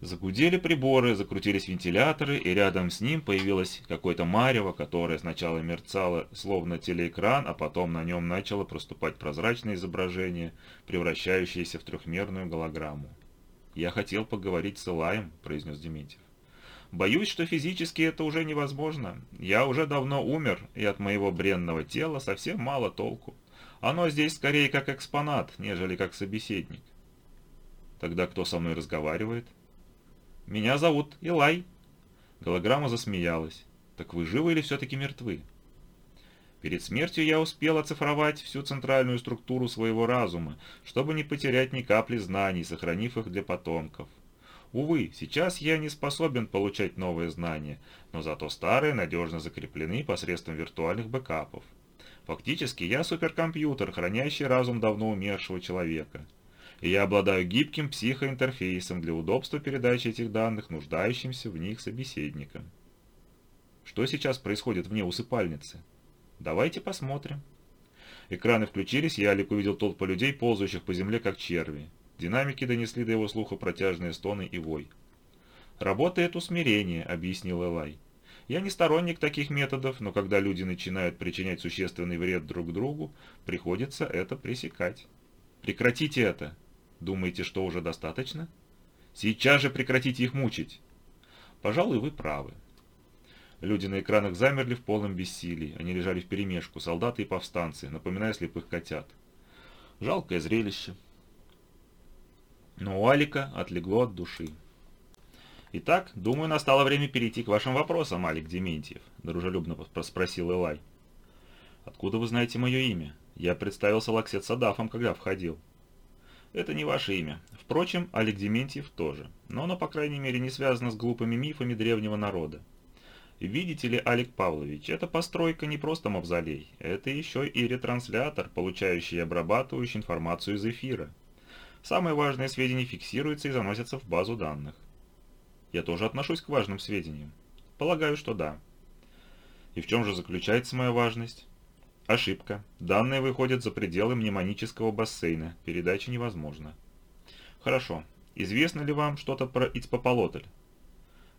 Загудели приборы, закрутились вентиляторы, и рядом с ним появилось какое-то марево, которое сначала мерцало словно телеэкран, а потом на нем начало проступать прозрачное изображение, превращающееся в трехмерную голограмму. «Я хотел поговорить с Илаем», — произнес Дементьев. «Боюсь, что физически это уже невозможно. Я уже давно умер, и от моего бренного тела совсем мало толку. Оно здесь скорее как экспонат, нежели как собеседник». «Тогда кто со мной разговаривает?» «Меня зовут Илай». Голограмма засмеялась. «Так вы живы или все-таки мертвы?» Перед смертью я успел оцифровать всю центральную структуру своего разума, чтобы не потерять ни капли знаний, сохранив их для потомков. Увы, сейчас я не способен получать новые знания, но зато старые надежно закреплены посредством виртуальных бэкапов. Фактически я суперкомпьютер, хранящий разум давно умершего человека я обладаю гибким психоинтерфейсом для удобства передачи этих данных нуждающимся в них собеседникам. Что сейчас происходит вне усыпальницы? Давайте посмотрим. Экраны включились, и Алик увидел толпу людей, ползающих по земле, как черви. Динамики донесли до его слуха протяжные стоны и вой. «Работает усмирение», — объяснил Элай. Я не сторонник таких методов, но когда люди начинают причинять существенный вред друг другу, приходится это пресекать. Прекратите это. Думаете, что уже достаточно? Сейчас же прекратите их мучить. Пожалуй, вы правы. Люди на экранах замерли в полном бессилии. Они лежали вперемешку, солдаты и повстанцы, напоминая слепых котят. Жалкое зрелище. Но у Алика отлегло от души. «Итак, думаю, настало время перейти к вашим вопросам, Алик Дементьев», – дружелюбно спросил Элай. «Откуда вы знаете мое имя? Я представился Лаксет Садафом, когда входил». «Это не ваше имя. Впрочем, Алик Дементьев тоже. Но оно, по крайней мере, не связано с глупыми мифами древнего народа. Видите ли, Алик Павлович, эта постройка не просто мавзолей, это еще и ретранслятор, получающий и обрабатывающий информацию из эфира. Самые важные сведения фиксируются и заносятся в базу данных. Я тоже отношусь к важным сведениям. Полагаю, что да. И в чем же заключается моя важность? Ошибка. Данные выходят за пределы мнемонического бассейна. Передача невозможна. Хорошо. Известно ли вам что-то про Ицпополотль?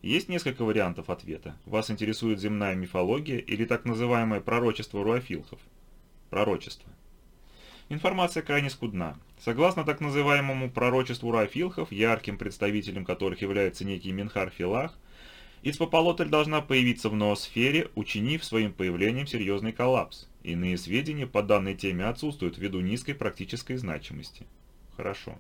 Есть несколько вариантов ответа. Вас интересует земная мифология или так называемое пророчество руафилхов? Пророчество. Информация крайне скудна. Согласно так называемому пророчеству Рафилхов, ярким представителем которых является некий Минхар Филах, Ицпополотль должна появиться в ноосфере, учинив своим появлением серьезный коллапс. Иные сведения по данной теме отсутствуют ввиду низкой практической значимости. Хорошо.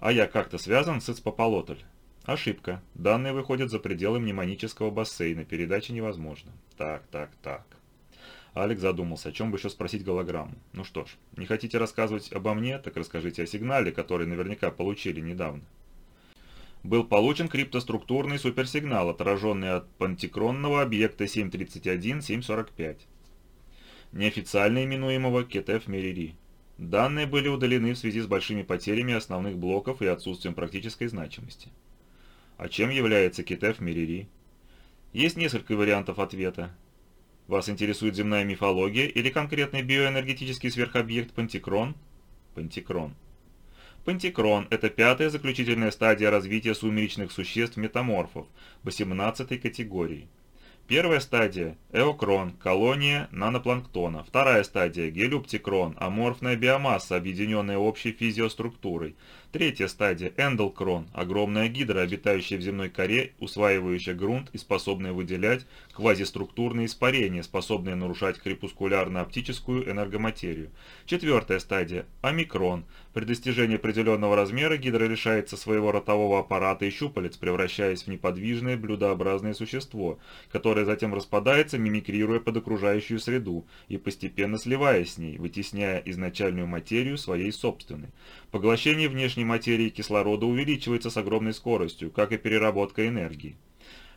А я как-то связан с Ицпополотль? Ошибка. Данные выходят за пределы мнемонического бассейна, передача невозможна. Так, так, так. Алекс задумался, о чем бы еще спросить голограмму. Ну что ж, не хотите рассказывать обо мне, так расскажите о сигнале, который наверняка получили недавно. Был получен криптоструктурный суперсигнал, отраженный от пантикронного объекта 731-745, неофициально именуемого Кетеф Мерири. Данные были удалены в связи с большими потерями основных блоков и отсутствием практической значимости. А чем является Кетеф Мерири? Есть несколько вариантов ответа. Вас интересует земная мифология или конкретный биоэнергетический сверхобъект Пантикрон? Пантикрон. Пантикрон – это пятая заключительная стадия развития сумеречных существ-метаморфов, 18 категории. Первая стадия – эокрон, колония нанопланктона. Вторая стадия – гелюптикрон, аморфная биомасса, объединенная общей физиоструктурой. Третья стадия – эндолкрон, огромная гидра, обитающая в земной коре, усваивающая грунт и способная выделять квазиструктурные испарения, способные нарушать крепускулярно-оптическую энергоматерию. Четвертая стадия – омикрон. При достижении определенного размера гидра лишается своего ротового аппарата и щупалец, превращаясь в неподвижное блюдообразное существо, которое затем распадается, мимикрируя под окружающую среду и постепенно сливаясь с ней, вытесняя изначальную материю своей собственной. Поглощение внешней материи кислорода увеличивается с огромной скоростью, как и переработка энергии.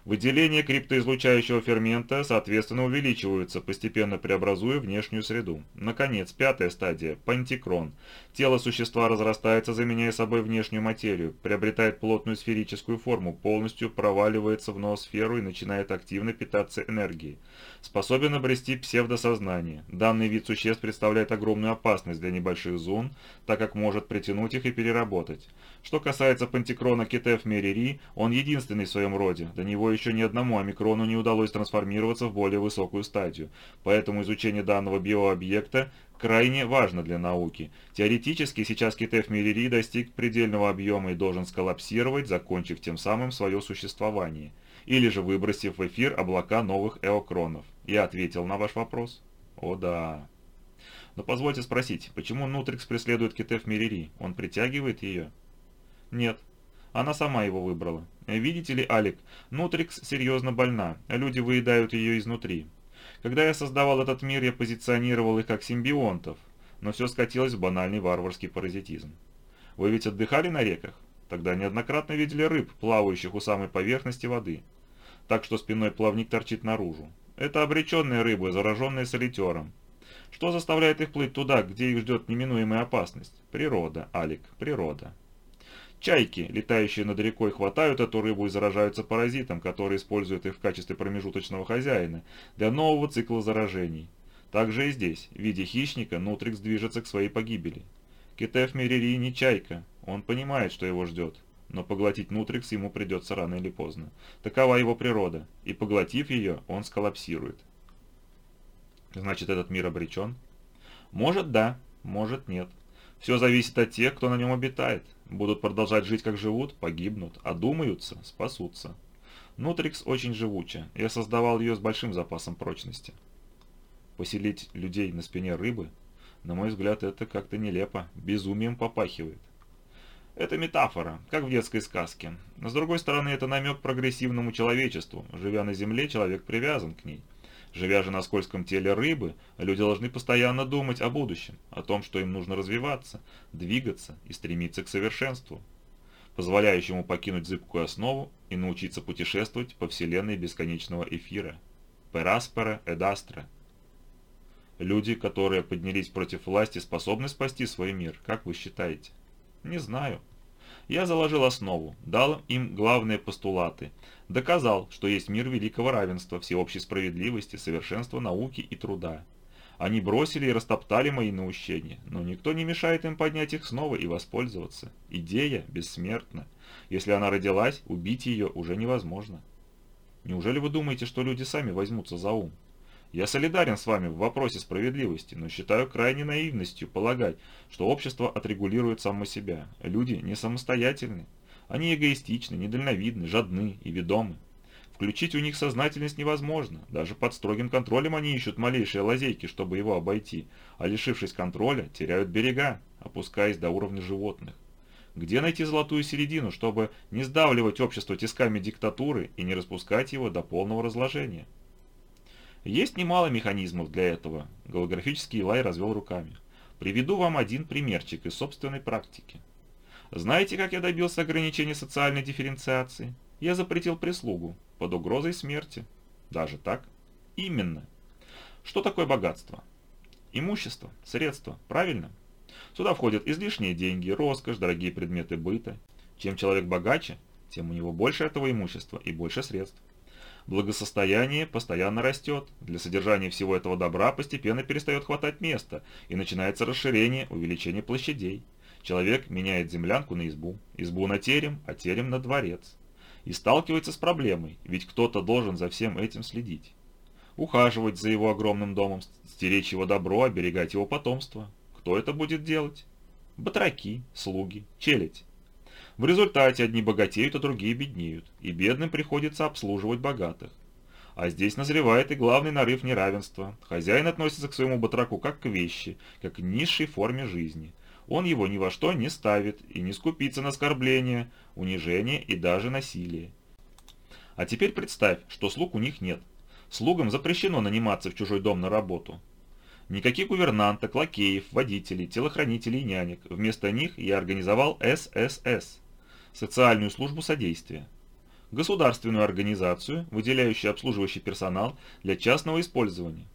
Выделение криптоизлучающего фермента, соответственно, увеличиваются, постепенно преобразуя внешнюю среду. Наконец, пятая стадия – пантикрон. Тело существа разрастается, заменяя собой внешнюю материю, приобретает плотную сферическую форму, полностью проваливается в ноосферу и начинает активно питаться энергией. Способен обрести псевдосознание. Данный вид существ представляет огромную опасность для небольших зон, так как может притянуть их и переработать. Что касается пантикрона Кетеф Мерири, он единственный в своем роде, до него еще ни одному омикрону не удалось трансформироваться в более высокую стадию, поэтому изучение данного биообъекта крайне важно для науки. Теоретически сейчас Китеф Мерири достиг предельного объема и должен сколлапсировать, закончив тем самым свое существование, или же выбросив в эфир облака новых эокронов. Я ответил на ваш вопрос? О да. Но позвольте спросить, почему Нутрикс преследует Китеф Мерири? Он притягивает ее? Нет, она сама его выбрала. Видите ли, Алик, Нутрикс серьезно больна, люди выедают ее изнутри. Когда я создавал этот мир, я позиционировал их как симбионтов, но все скатилось в банальный варварский паразитизм. Вы ведь отдыхали на реках? Тогда неоднократно видели рыб, плавающих у самой поверхности воды. Так что спиной плавник торчит наружу. Это обреченные рыбы, зараженные солитером. Что заставляет их плыть туда, где их ждет неминуемая опасность? Природа, Алик, природа. Чайки, летающие над рекой, хватают эту рыбу и заражаются паразитом, который использует их в качестве промежуточного хозяина для нового цикла заражений. Также и здесь, в виде хищника, Нутрикс движется к своей погибели. Китеф Мерири не чайка, он понимает, что его ждет. но поглотить Нутрикс ему придется рано или поздно. Такова его природа, и поглотив ее, он сколлапсирует. Значит, этот мир обречен? Может да, может нет. Все зависит от тех, кто на нем обитает. Будут продолжать жить, как живут, погибнут, одумаются, спасутся. Нутрикс очень живуча, я создавал ее с большим запасом прочности. Поселить людей на спине рыбы, на мой взгляд, это как-то нелепо, безумием попахивает. Это метафора, как в детской сказке. Но с другой стороны, это намек прогрессивному человечеству. Живя на Земле, человек привязан к ней. Живя же на скользком теле рыбы, люди должны постоянно думать о будущем, о том, что им нужно развиваться, двигаться и стремиться к совершенству, позволяющему покинуть зыбкую основу и научиться путешествовать по вселенной бесконечного эфира. Пераспера эдастра. Люди, которые поднялись против власти, способны спасти свой мир, как вы считаете? Не знаю. Я заложил основу, дал им главные постулаты, доказал, что есть мир великого равенства, всеобщей справедливости, совершенства науки и труда. Они бросили и растоптали мои наущения, но никто не мешает им поднять их снова и воспользоваться. Идея бессмертна. Если она родилась, убить ее уже невозможно. Неужели вы думаете, что люди сами возьмутся за ум? Я солидарен с вами в вопросе справедливости, но считаю крайней наивностью полагать, что общество отрегулирует само себя. Люди не самостоятельны. Они эгоистичны, недальновидны, жадны и ведомы. Включить у них сознательность невозможно. Даже под строгим контролем они ищут малейшие лазейки, чтобы его обойти, а лишившись контроля, теряют берега, опускаясь до уровня животных. Где найти золотую середину, чтобы не сдавливать общество тисками диктатуры и не распускать его до полного разложения? Есть немало механизмов для этого. Голографический Илай развел руками. Приведу вам один примерчик из собственной практики. Знаете, как я добился ограничения социальной дифференциации? Я запретил прислугу под угрозой смерти. Даже так? Именно. Что такое богатство? Имущество, средства, правильно? Сюда входят излишние деньги, роскошь, дорогие предметы быта. Чем человек богаче, тем у него больше этого имущества и больше средств. Благосостояние постоянно растет, для содержания всего этого добра постепенно перестает хватать места, и начинается расширение, увеличение площадей. Человек меняет землянку на избу, избу на терем, а терем на дворец. И сталкивается с проблемой, ведь кто-то должен за всем этим следить. Ухаживать за его огромным домом, стеречь его добро, оберегать его потомство. Кто это будет делать? Батраки, слуги, челядь. В результате одни богатеют, а другие беднеют, и бедным приходится обслуживать богатых. А здесь назревает и главный нарыв неравенства. Хозяин относится к своему батраку как к вещи, как к низшей форме жизни. Он его ни во что не ставит и не скупится на оскорбления, унижение и даже насилие. А теперь представь, что слуг у них нет. Слугам запрещено наниматься в чужой дом на работу. Никаких гувернанток, лакеев, водителей, телохранителей и нянек. Вместо них я организовал ССС социальную службу содействия, государственную организацию, выделяющую обслуживающий персонал для частного использования.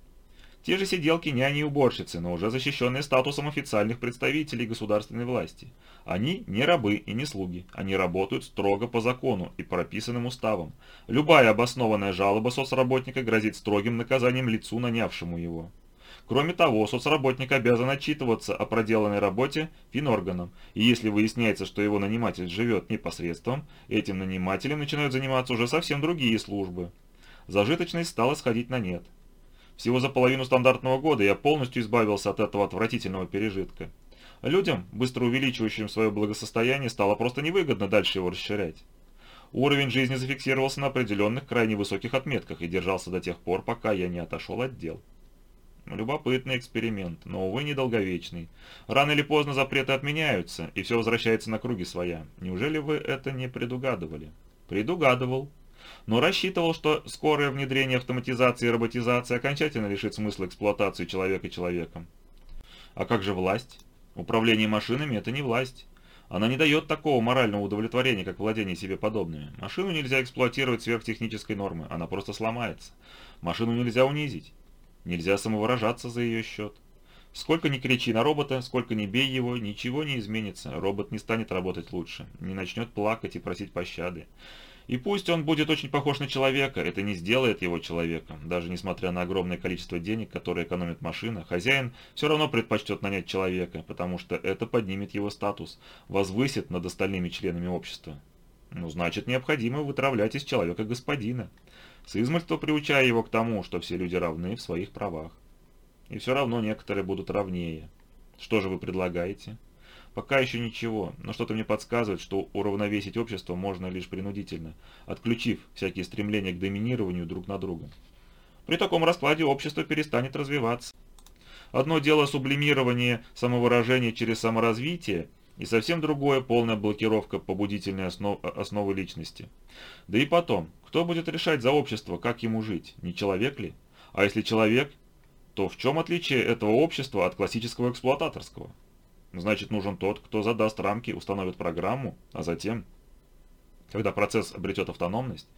Те же сиделки, няни и уборщицы, но уже защищенные статусом официальных представителей государственной власти. Они не рабы и не слуги, они работают строго по закону и прописанным уставам. Любая обоснованная жалоба соцработника грозит строгим наказанием лицу, нанявшему его. Кроме того, соцработник обязан отчитываться о проделанной работе финорганам, и если выясняется, что его наниматель живет непосредством, этим нанимателем начинают заниматься уже совсем другие службы. Зажиточность стала сходить на нет. Всего за половину стандартного года я полностью избавился от этого отвратительного пережитка. Людям, быстро увеличивающим свое благосостояние, стало просто невыгодно дальше его расширять. Уровень жизни зафиксировался на определенных крайне высоких отметках и держался до тех пор, пока я не отошел от дел. Любопытный эксперимент, но, увы, недолговечный. Рано или поздно запреты отменяются, и все возвращается на круги своя. Неужели вы это не предугадывали? Предугадывал. Но рассчитывал, что скорое внедрение автоматизации и роботизации окончательно лишит смысла эксплуатации человека человеком. А как же власть? Управление машинами – это не власть. Она не дает такого морального удовлетворения, как владение себе подобными. Машину нельзя эксплуатировать сверхтехнической нормы, она просто сломается. Машину нельзя унизить. Нельзя самовыражаться за ее счет. Сколько ни кричи на робота, сколько ни бей его, ничего не изменится. Робот не станет работать лучше, не начнет плакать и просить пощады. И пусть он будет очень похож на человека, это не сделает его человеком. Даже несмотря на огромное количество денег, которые экономит машина, хозяин все равно предпочтет нанять человека, потому что это поднимет его статус, возвысит над остальными членами общества. Ну, значит, необходимо вытравлять из человека господина, с измольства приучая его к тому, что все люди равны в своих правах. И все равно некоторые будут равнее. Что же вы предлагаете? Пока еще ничего, но что-то мне подсказывает, что уравновесить общество можно лишь принудительно, отключив всякие стремления к доминированию друг на друга. При таком раскладе общество перестанет развиваться. Одно дело сублимирование самовыражения через саморазвитие, и совсем другое полная блокировка побудительной основ, основы личности. Да и потом, кто будет решать за общество, как ему жить, не человек ли? А если человек, то в чем отличие этого общества от классического эксплуататорского? Значит, нужен тот, кто задаст рамки, установит программу, а затем, когда процесс обретет автономность,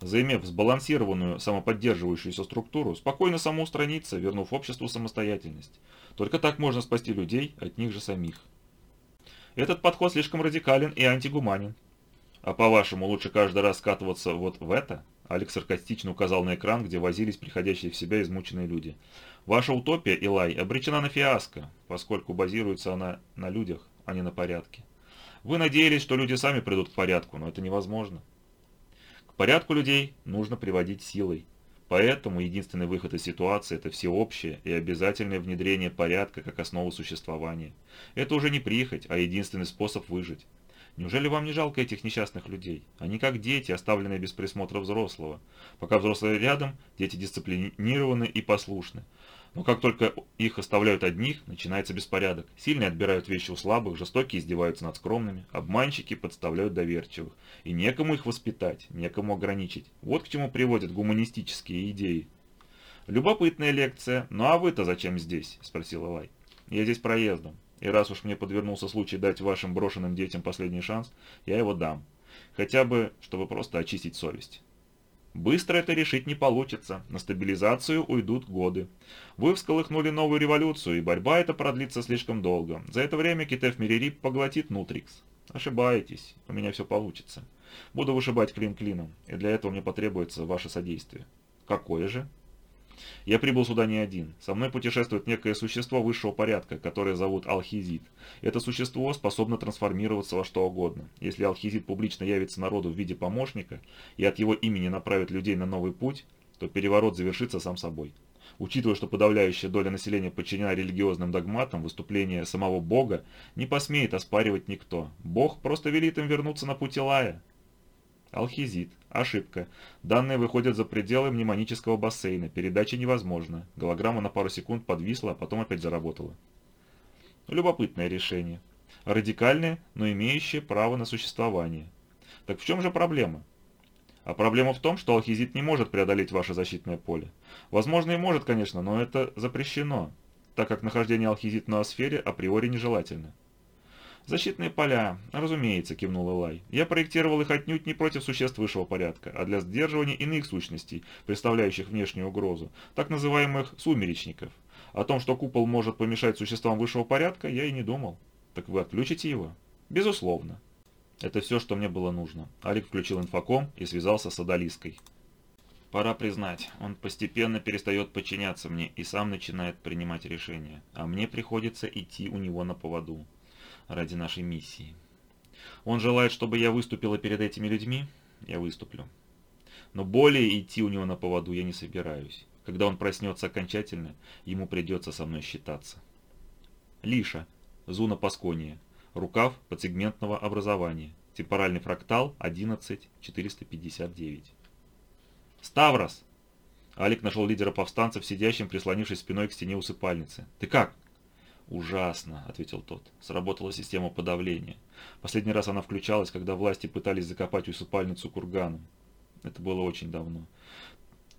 заимев сбалансированную самоподдерживающуюся структуру, спокойно самоустраниться, вернув обществу самостоятельность. Только так можно спасти людей от них же самих. Этот подход слишком радикален и антигуманен. А по-вашему, лучше каждый раз скатываться вот в это? Алекс саркастично указал на экран, где возились приходящие в себя измученные люди. Ваша утопия, Илай, обречена на фиаско, поскольку базируется она на людях, а не на порядке. Вы надеялись, что люди сами придут к порядку, но это невозможно. К порядку людей нужно приводить силой. Поэтому единственный выход из ситуации – это всеобщее и обязательное внедрение порядка как основы существования. Это уже не прихоть, а единственный способ выжить. Неужели вам не жалко этих несчастных людей? Они как дети, оставленные без присмотра взрослого. Пока взрослые рядом, дети дисциплинированы и послушны. Но как только их оставляют одних, начинается беспорядок. Сильные отбирают вещи у слабых, жестокие издеваются над скромными, обманщики подставляют доверчивых. И некому их воспитать, некому ограничить. Вот к чему приводят гуманистические идеи. «Любопытная лекция. Ну а вы-то зачем здесь?» – спросил Лай. «Я здесь проездом. И раз уж мне подвернулся случай дать вашим брошенным детям последний шанс, я его дам. Хотя бы, чтобы просто очистить совесть. Быстро это решить не получится, на стабилизацию уйдут годы. Вы всколыхнули новую революцию, и борьба эта продлится слишком долго. За это время Китев Меририп поглотит Нутрикс. Ошибаетесь, у меня все получится. Буду вышибать клин клином, и для этого мне потребуется ваше содействие. Какое же? Я прибыл сюда не один. Со мной путешествует некое существо высшего порядка, которое зовут Алхизит. Это существо способно трансформироваться во что угодно. Если Алхизит публично явится народу в виде помощника и от его имени направит людей на новый путь, то переворот завершится сам собой. Учитывая, что подавляющая доля населения подчинена религиозным догматам, выступление самого Бога не посмеет оспаривать никто. Бог просто велит им вернуться на путь Илая. Алхизит. Ошибка. Данные выходят за пределы мнемонического бассейна. Передача невозможна. Голограмма на пару секунд подвисла, а потом опять заработала. Любопытное решение. Радикальное, но имеющее право на существование. Так в чем же проблема? А проблема в том, что алхизит не может преодолеть ваше защитное поле. Возможно и может, конечно, но это запрещено, так как нахождение алхизит на сфере априори нежелательно. «Защитные поля, разумеется», – кивнул Элай. «Я проектировал их отнюдь не против существ высшего порядка, а для сдерживания иных сущностей, представляющих внешнюю угрозу, так называемых сумеречников. О том, что купол может помешать существам высшего порядка, я и не думал. Так вы отключите его?» «Безусловно». Это все, что мне было нужно. Алик включил инфоком и связался с Адалиской. Пора признать, он постепенно перестает подчиняться мне и сам начинает принимать решения, а мне приходится идти у него на поводу ради нашей миссии. Он желает, чтобы я выступила перед этими людьми, я выступлю. Но более идти у него на поводу я не собираюсь. Когда он проснется окончательно, ему придется со мной считаться. Лиша, Зуна Паскония, рукав подсегментного образования, темпоральный фрактал 11459. Ставрос! Алик нашел лидера повстанцев, сидящим, прислонившись спиной к стене усыпальницы. «Ты как?» «Ужасно», — ответил тот. Сработала система подавления. Последний раз она включалась, когда власти пытались закопать усыпальницу курганом. Это было очень давно.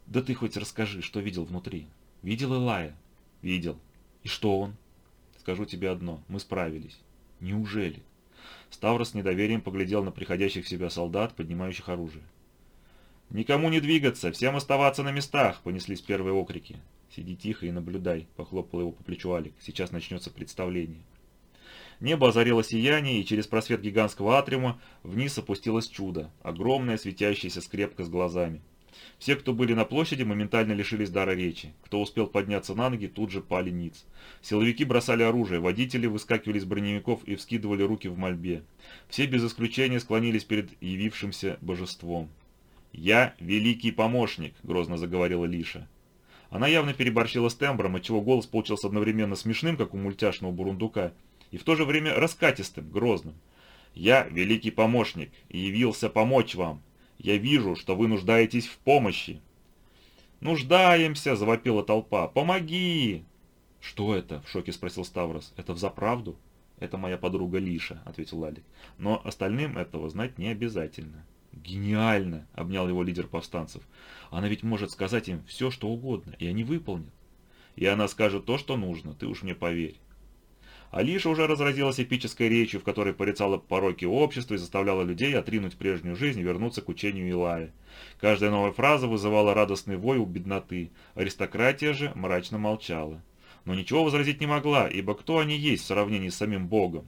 «Да ты хоть расскажи, что видел внутри?» «Видел Илая?» «Видел. И что он?» «Скажу тебе одно. Мы справились». «Неужели?» Ставрос с недоверием поглядел на приходящих в себя солдат, поднимающих оружие. «Никому не двигаться! Всем оставаться на местах!» — понеслись первые окрики. «Сиди тихо и наблюдай», — похлопал его по плечу Алик. «Сейчас начнется представление». Небо озарило сияние, и через просвет гигантского атриума вниз опустилось чудо, огромная светящаяся скрепка с глазами. Все, кто были на площади, моментально лишились дара речи. Кто успел подняться на ноги, тут же пали ниц. Силовики бросали оружие, водители выскакивали из броневиков и вскидывали руки в мольбе. Все без исключения склонились перед явившимся божеством. «Я великий помощник», — грозно заговорила Лиша. Она явно переборщила с тембром, отчего голос получился одновременно смешным, как у мультяшного бурундука, и в то же время раскатистым, грозным. «Я великий помощник и явился помочь вам. Я вижу, что вы нуждаетесь в помощи». «Нуждаемся!» – завопила толпа. «Помоги!» «Что это?» – в шоке спросил Ставрос. «Это взаправду?» «Это моя подруга Лиша», – ответил Лалик. «Но остальным этого знать не обязательно». «Гениально!» – обнял его лидер повстанцев. «Она ведь может сказать им все, что угодно, и они выполнят». «И она скажет то, что нужно, ты уж мне поверь». Алиша уже разразилась эпической речью, в которой порицала пороки общества и заставляла людей отринуть прежнюю жизнь и вернуться к учению Илая. Каждая новая фраза вызывала радостный вой у бедноты, аристократия же мрачно молчала. Но ничего возразить не могла, ибо кто они есть в сравнении с самим Богом?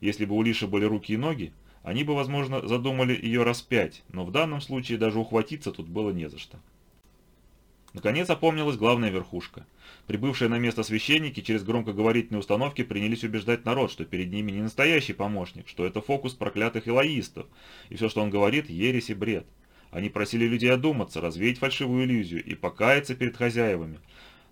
Если бы у Лиши были руки и ноги, они бы, возможно, задумали ее распять, но в данном случае даже ухватиться тут было не за что. Наконец опомнилась главная верхушка. Прибывшие на место священники через громкоговорительные установки принялись убеждать народ, что перед ними не настоящий помощник, что это фокус проклятых илоистов, и все, что он говорит, ересь и бред. Они просили людей одуматься, развеять фальшивую иллюзию и покаяться перед хозяевами,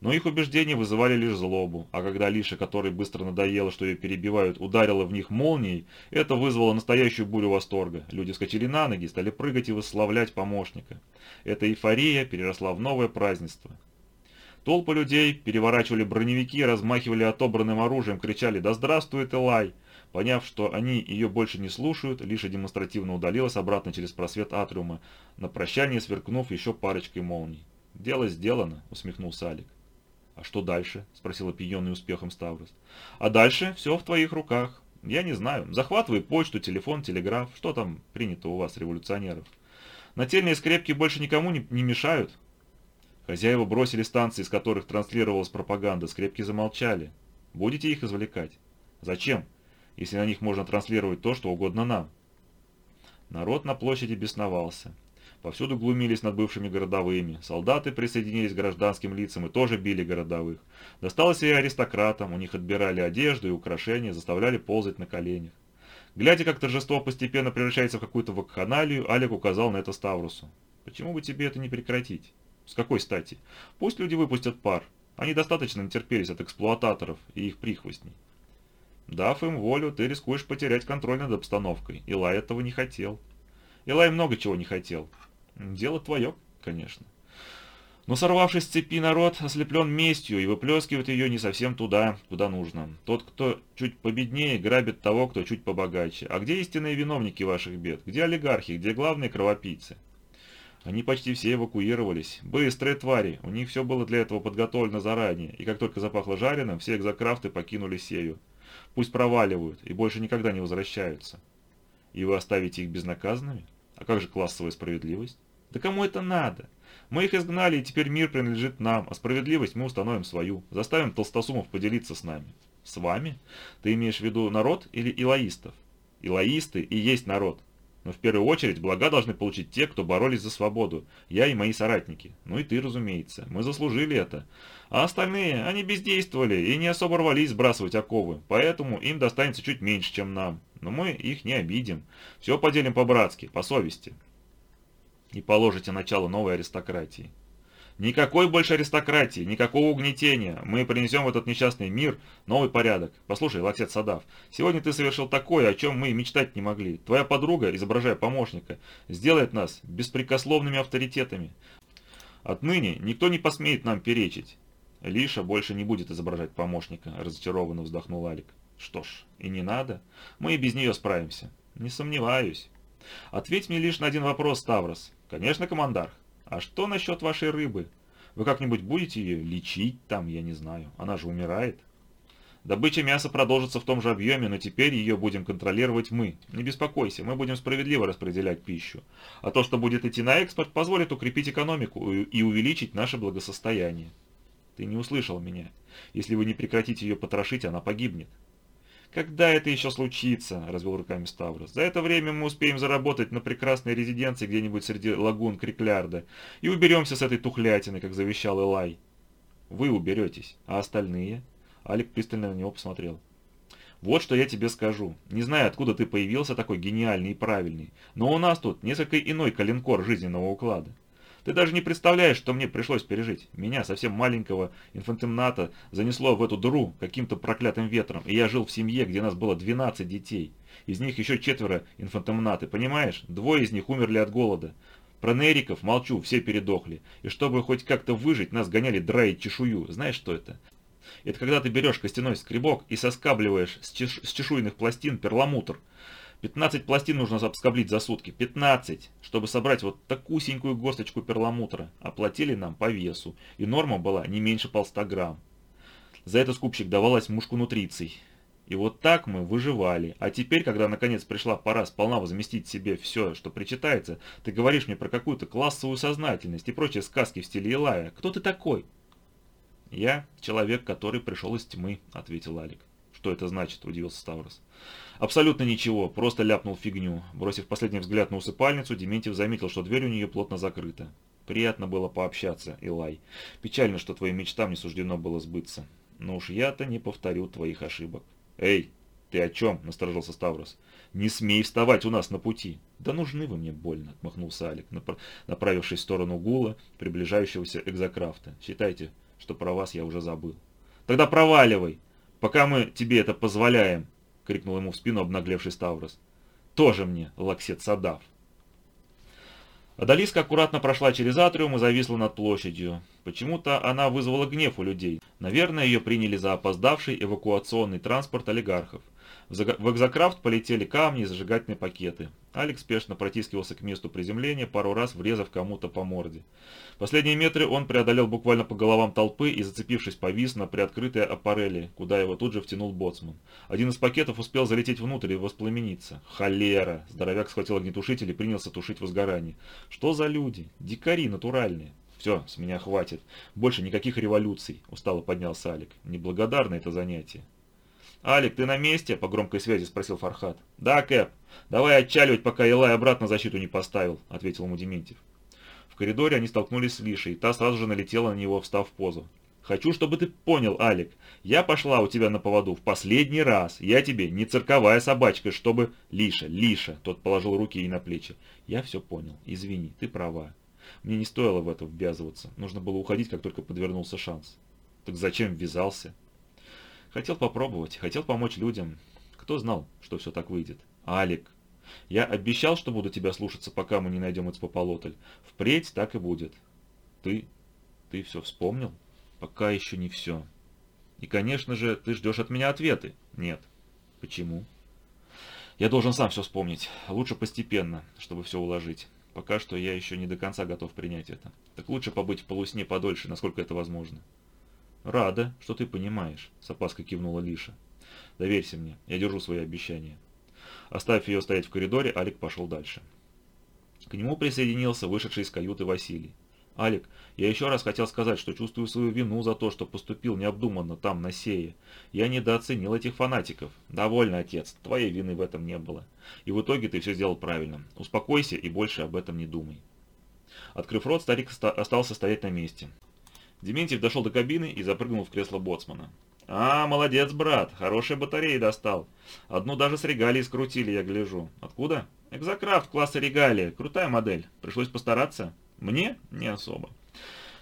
но их убеждения вызывали лишь злобу, а когда Лиша, которой быстро надоело, что ее перебивают, ударила в них молнией, это вызвало настоящую бурю восторга. Люди вскочили на ноги, стали прыгать и восславлять помощника. Эта эйфория переросла в новое празднество. Толпы людей переворачивали броневики, размахивали отобранным оружием, кричали «Да здравствует Элай!». Поняв, что они ее больше не слушают, Лиша демонстративно удалилась обратно через просвет атриума, на прощание сверкнув еще парочкой молний. «Дело сделано», — усмехнулся Алик. «А что дальше?» – спросил опьяненный успехом Ставрос. «А дальше все в твоих руках. Я не знаю. Захватывай почту, телефон, телеграф. Что там принято у вас, революционеров? Нательные скрепки больше никому не, не мешают?» Хозяева бросили станции, из которых транслировалась пропаганда. Скрепки замолчали. «Будете их извлекать?» «Зачем, если на них можно транслировать то, что угодно нам?» Народ на площади бесновался. Повсюду глумились над бывшими городовыми. Солдаты присоединились к гражданским лицам и тоже били городовых. Досталось и аристократам, у них отбирали одежду и украшения, заставляли ползать на коленях. Глядя, как торжество постепенно превращается в какую-то вакханалию, Алик указал на это Ставрусу. «Почему бы тебе это не прекратить?» «С какой стати? Пусть люди выпустят пар. Они достаточно натерпелись от эксплуататоров и их прихвостней. Дав им волю, ты рискуешь потерять контроль над обстановкой. Илай этого не хотел. Илай много чего не хотел. Дело твое, конечно. Но сорвавшись с цепи народ ослеплен местью и выплескивает ее не совсем туда, куда нужно. Тот, кто чуть победнее, грабит того, кто чуть побогаче. А где истинные виновники ваших бед? Где олигархи? Где главные кровопийцы? Они почти все эвакуировались. Быстрые твари, у них все было для этого подготовлено заранее, и как только запахло жареным, все экзокрафты покинули сею. Пусть проваливают и больше никогда не возвращаются. И вы оставите их безнаказанными? А как же классовая справедливость? Да кому это надо? Мы их изгнали, и теперь мир принадлежит нам, а справедливость мы установим свою. Заставим толстосумов поделиться с нами. С вами? Ты имеешь в виду народ или илоистов? Илоисты и есть народ. Но в первую очередь блага должны получить те, кто боролись за свободу. Я и мои соратники. Ну и ты, разумеется. Мы заслужили это. А остальные, они бездействовали и не особо рвались сбрасывать оковы. Поэтому им достанется чуть меньше, чем нам. Но мы их не обидим. Все поделим по-братски, по совести и положите начало новой аристократии. Никакой больше аристократии, никакого угнетения. Мы принесем в этот несчастный мир новый порядок. Послушай, Лаксет Садав, сегодня ты совершил такое, о чем мы мечтать не могли. Твоя подруга, изображая помощника, сделает нас беспрекословными авторитетами. Отныне никто не посмеет нам перечить. Лиша больше не будет изображать помощника, разочарованно вздохнул Алик. Что ж, и не надо. Мы и без нее справимся. Не сомневаюсь. Ответь мне лишь на один вопрос, Ставрос. «Конечно, командарх. А что насчет вашей рыбы? Вы как-нибудь будете ее лечить там, я не знаю. Она же умирает». Добыча мяса продолжится в том же объеме, но теперь ее будем контролировать мы. Не беспокойся, мы будем справедливо распределять пищу. А то, что будет идти на экспорт, позволит укрепить экономику и увеличить наше благосостояние. Ты не услышал меня. Если вы не прекратите ее потрошить, она погибнет. «Когда это еще случится?» – развел руками Ставрос. «За это время мы успеем заработать на прекрасной резиденции где-нибудь среди лагун Криклярда и уберемся с этой тухлятины, как завещал Элай». «Вы уберетесь, а остальные?» Алик пристально на него посмотрел. «Вот что я тебе скажу. Не знаю, откуда ты появился такой гениальный и правильный, но у нас тут несколько иной калинкор жизненного уклада. Ты даже не представляешь, что мне пришлось пережить. Меня, совсем маленького инфантимната, занесло в эту дыру каким-то проклятым ветром, и я жил в семье, где нас было 12 детей. Из них еще четверо инфантимнаты, понимаешь? Двое из них умерли от голода. Про нериков молчу, все передохли. И чтобы хоть как-то выжить, нас гоняли драить чешую. Знаешь, что это? Это когда ты берешь костяной скребок и соскабливаешь с, чеш с чешуйных пластин перламутр. 15 пластин нужно обскоблить за сутки. 15! Чтобы собрать вот такусенькую горсточку перламутра. Оплатили нам по весу. И норма была не меньше полста грамм. За это скупщик давалась мушку нутриций. И вот так мы выживали. А теперь, когда наконец пришла пора сполна возместить себе все, что причитается, ты говоришь мне про какую-то классовую сознательность и прочие сказки в стиле Илая. Кто ты такой? «Я человек, который пришел из тьмы», — ответил Алик. «Что это значит?» — удивился Ставрос. «Абсолютно ничего, просто ляпнул фигню». Бросив последний взгляд на усыпальницу, Дементьев заметил, что дверь у нее плотно закрыта. «Приятно было пообщаться, Илай. Печально, что твоим мечтам не суждено было сбыться. Но уж я-то не повторю твоих ошибок». «Эй, ты о чем?» – насторожился Ставрос. «Не смей вставать у нас на пути!» «Да нужны вы мне больно!» – отмахнулся Алик, направившись в сторону гула, приближающегося экзокрафта. «Считайте, что про вас я уже забыл». «Тогда проваливай, пока мы тебе это позволяем!» — крикнул ему в спину обнаглевший Ставрос. «Тоже мне, лаксет Садав!» Адалиска аккуратно прошла через атриум и зависла над площадью. Почему-то она вызвала гнев у людей. Наверное, ее приняли за опоздавший эвакуационный транспорт олигархов. В экзокрафт полетели камни и зажигательные пакеты. Алекс спешно протискивался к месту приземления, пару раз врезав кому-то по морде. Последние метры он преодолел буквально по головам толпы и, зацепившись, повис на приоткрытой аппарели, куда его тут же втянул боцман. Один из пакетов успел залететь внутрь и воспламениться. Холера! Здоровяк схватил огнетушитель и принялся тушить возгорание. Что за люди? Дикари натуральные. «Все, с меня хватит. Больше никаких революций», – устало поднялся Алик. «Неблагодарное это занятие». «Алик, ты на месте?» – по громкой связи спросил Фархат. «Да, Кэп. Давай отчаливать, пока Илай обратно защиту не поставил», – ответил ему Дементьев. В коридоре они столкнулись с Лишей, та сразу же налетела на него, встав в позу. «Хочу, чтобы ты понял, Алик. Я пошла у тебя на поводу в последний раз. Я тебе не цирковая собачка, чтобы...» «Лиша, Лиша!» – тот положил руки ей на плечи. «Я все понял. Извини, ты права. Мне не стоило в это ввязываться. Нужно было уходить, как только подвернулся шанс». «Так зачем ввязался?» Хотел попробовать, хотел помочь людям. Кто знал, что все так выйдет? Алик, я обещал, что буду тебя слушаться, пока мы не найдем Эцпополотль. Впредь так и будет. Ты... ты все вспомнил? Пока еще не все. И, конечно же, ты ждешь от меня ответы. Нет. Почему? Я должен сам все вспомнить. Лучше постепенно, чтобы все уложить. Пока что я еще не до конца готов принять это. Так лучше побыть в полусне подольше, насколько это возможно. «Рада, что ты понимаешь», — с опаской кивнула Лиша. «Доверься мне, я держу свои обещания». Оставив ее стоять в коридоре, Алик пошел дальше. К нему присоединился вышедший из каюты Василий. «Алик, я еще раз хотел сказать, что чувствую свою вину за то, что поступил необдуманно там, на Сее. Я недооценил этих фанатиков. Довольно, отец, твоей вины в этом не было. И в итоге ты все сделал правильно. Успокойся и больше об этом не думай». Открыв рот, старик остался стоять на месте. Дементьев дошел до кабины и запрыгнул в кресло боцмана. «А, молодец, брат, хорошие батареи достал. Одну даже с регалией скрутили, я гляжу. Откуда?» «Экзокрафт класса регалия, крутая модель. Пришлось постараться?» «Мне? Не особо».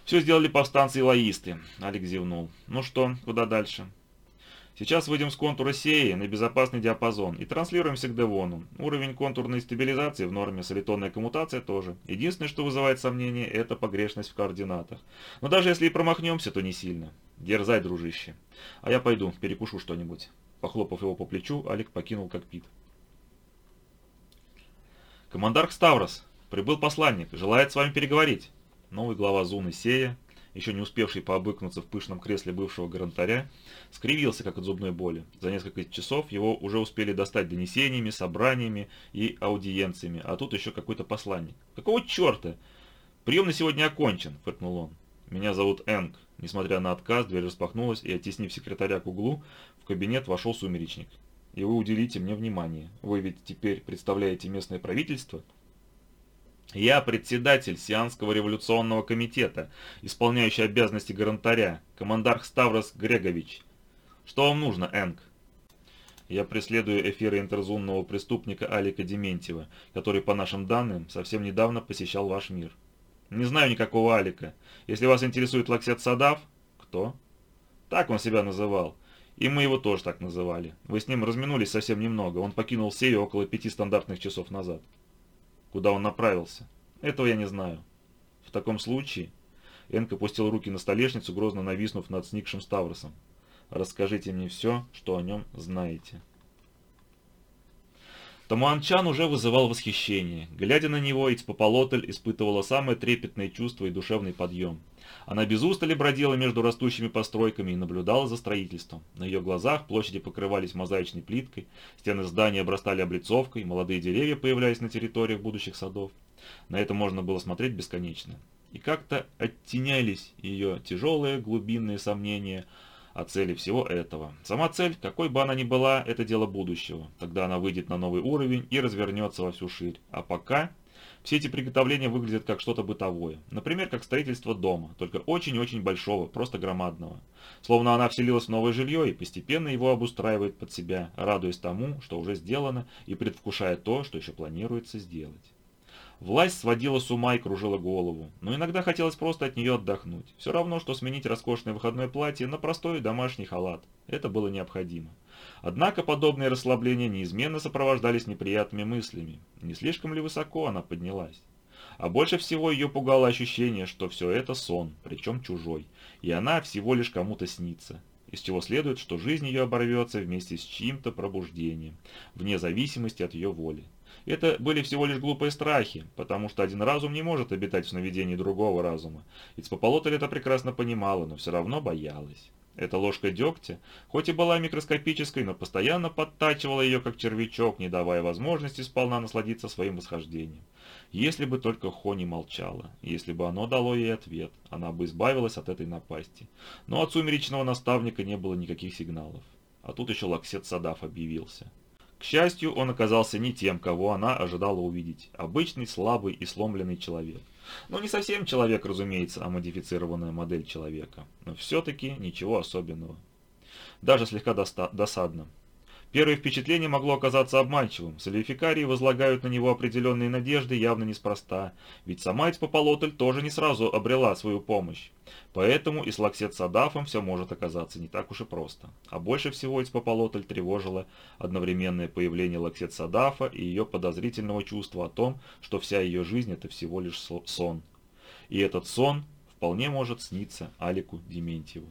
«Все сделали повстанцы и лоисты», — Алик зевнул. «Ну что, куда дальше?» Сейчас выйдем с контура сеи на безопасный диапазон и транслируемся к Девону. Уровень контурной стабилизации в норме, солитонная коммутация тоже. Единственное, что вызывает сомнения, это погрешность в координатах. Но даже если и промахнемся, то не сильно. Дерзай, дружище. А я пойду, перекушу что-нибудь. Похлопав его по плечу, Алик покинул кокпит. Командарх Ставрос, прибыл посланник, желает с вами переговорить. Новый глава Зуны Сея еще не успевший пообыкнуться в пышном кресле бывшего гарантаря, скривился как от зубной боли. За несколько часов его уже успели достать донесениями, собраниями и аудиенциями, а тут еще какой-то посланник. «Какого черта? Прием на сегодня окончен», — фыркнул он. «Меня зовут Энг». Несмотря на отказ, дверь распахнулась, и, оттеснив секретаря к углу, в кабинет вошел сумеречник. и вы уделите мне внимание. Вы ведь теперь представляете местное правительство?» «Я председатель Сианского революционного комитета, исполняющий обязанности гарантаря, командарх Ставрос Грегович. Что вам нужно, Энг?» Я преследую эфиры интерзумного преступника Алика Дементьева, который, по нашим данным, совсем недавно посещал ваш мир. Не знаю никакого Алика. Если вас интересует Лаксет Садав... Кто? Так он себя называл. И мы его тоже так называли. Вы с ним разминулись совсем немного. Он покинул Сею около пяти стандартных часов назад. Куда он направился? Этого я не знаю. В таком случае... Энк опустил руки на столешницу, грозно нависнув над сникшим Ставросом. Расскажите мне все, что о нем знаете. Тамуанчан уже вызывал восхищение. Глядя на него, Ицпополотль испытывала самое трепетное чувство и душевный подъем. Она без устали бродила между растущими постройками и наблюдала за строительством. На ее глазах площади покрывались мозаичной плиткой, стены здания обрастали облицовкой, молодые деревья появлялись на территориях будущих садов. На это можно было смотреть бесконечно. И как-то оттенялись ее тяжелые глубинные сомнения – о цели всего этого. Сама цель, какой бы она ни была, это дело будущего. Тогда она выйдет на новый уровень и развернется во всю ширь. А пока все эти приготовления выглядят как что-то бытовое. Например, как строительство дома, только очень-очень большого, просто громадного. Словно она вселилась в новое жилье и постепенно его обустраивает под себя, радуясь тому, что уже сделано, и предвкушая то, что еще планируется сделать. Власть сводила с ума и кружила голову, но иногда хотелось просто от нее отдохнуть. Все равно, что сменить роскошное выходное платье на простой домашний халат. Это было необходимо. Однако подобные расслабления неизменно сопровождались неприятными мыслями. Не слишком ли высоко она поднялась? А больше всего ее пугало ощущение, что все это сон, причем чужой, и она всего лишь кому-то снится из чего следует, что жизнь ее оборвется вместе с чьим-то пробуждением, вне зависимости от ее воли. Это были всего лишь глупые страхи, потому что один разум не может обитать в сновидении другого разума. Ицпополотль это прекрасно понимала, но все равно боялась. Эта ложка дегтя, хоть и была микроскопической, но постоянно подтачивала ее как червячок, не давая возможности сполна насладиться своим восхождением. Если бы только Хо не молчала, если бы оно дало ей ответ, она бы избавилась от этой напасти. Но от сумеречного наставника не было никаких сигналов. А тут еще Лаксет Садаф объявился. К счастью, он оказался не тем, кого она ожидала увидеть. Обычный, слабый и сломленный человек. Но не совсем человек, разумеется, а модифицированная модель человека. Но все-таки ничего особенного. Даже слегка досадно. Первое впечатление могло оказаться обманчивым. Салификарии возлагают на него определенные надежды явно неспроста, ведь сама Эцпополотль тоже не сразу обрела свою мощь. Поэтому и с Лаксет Садафом все может оказаться не так уж и просто. А больше всего Эцпополотль тревожило одновременное появление Лаксет Садафа и ее подозрительного чувства о том, что вся ее жизнь это всего лишь сон. И этот сон вполне может сниться Алику Дементьеву.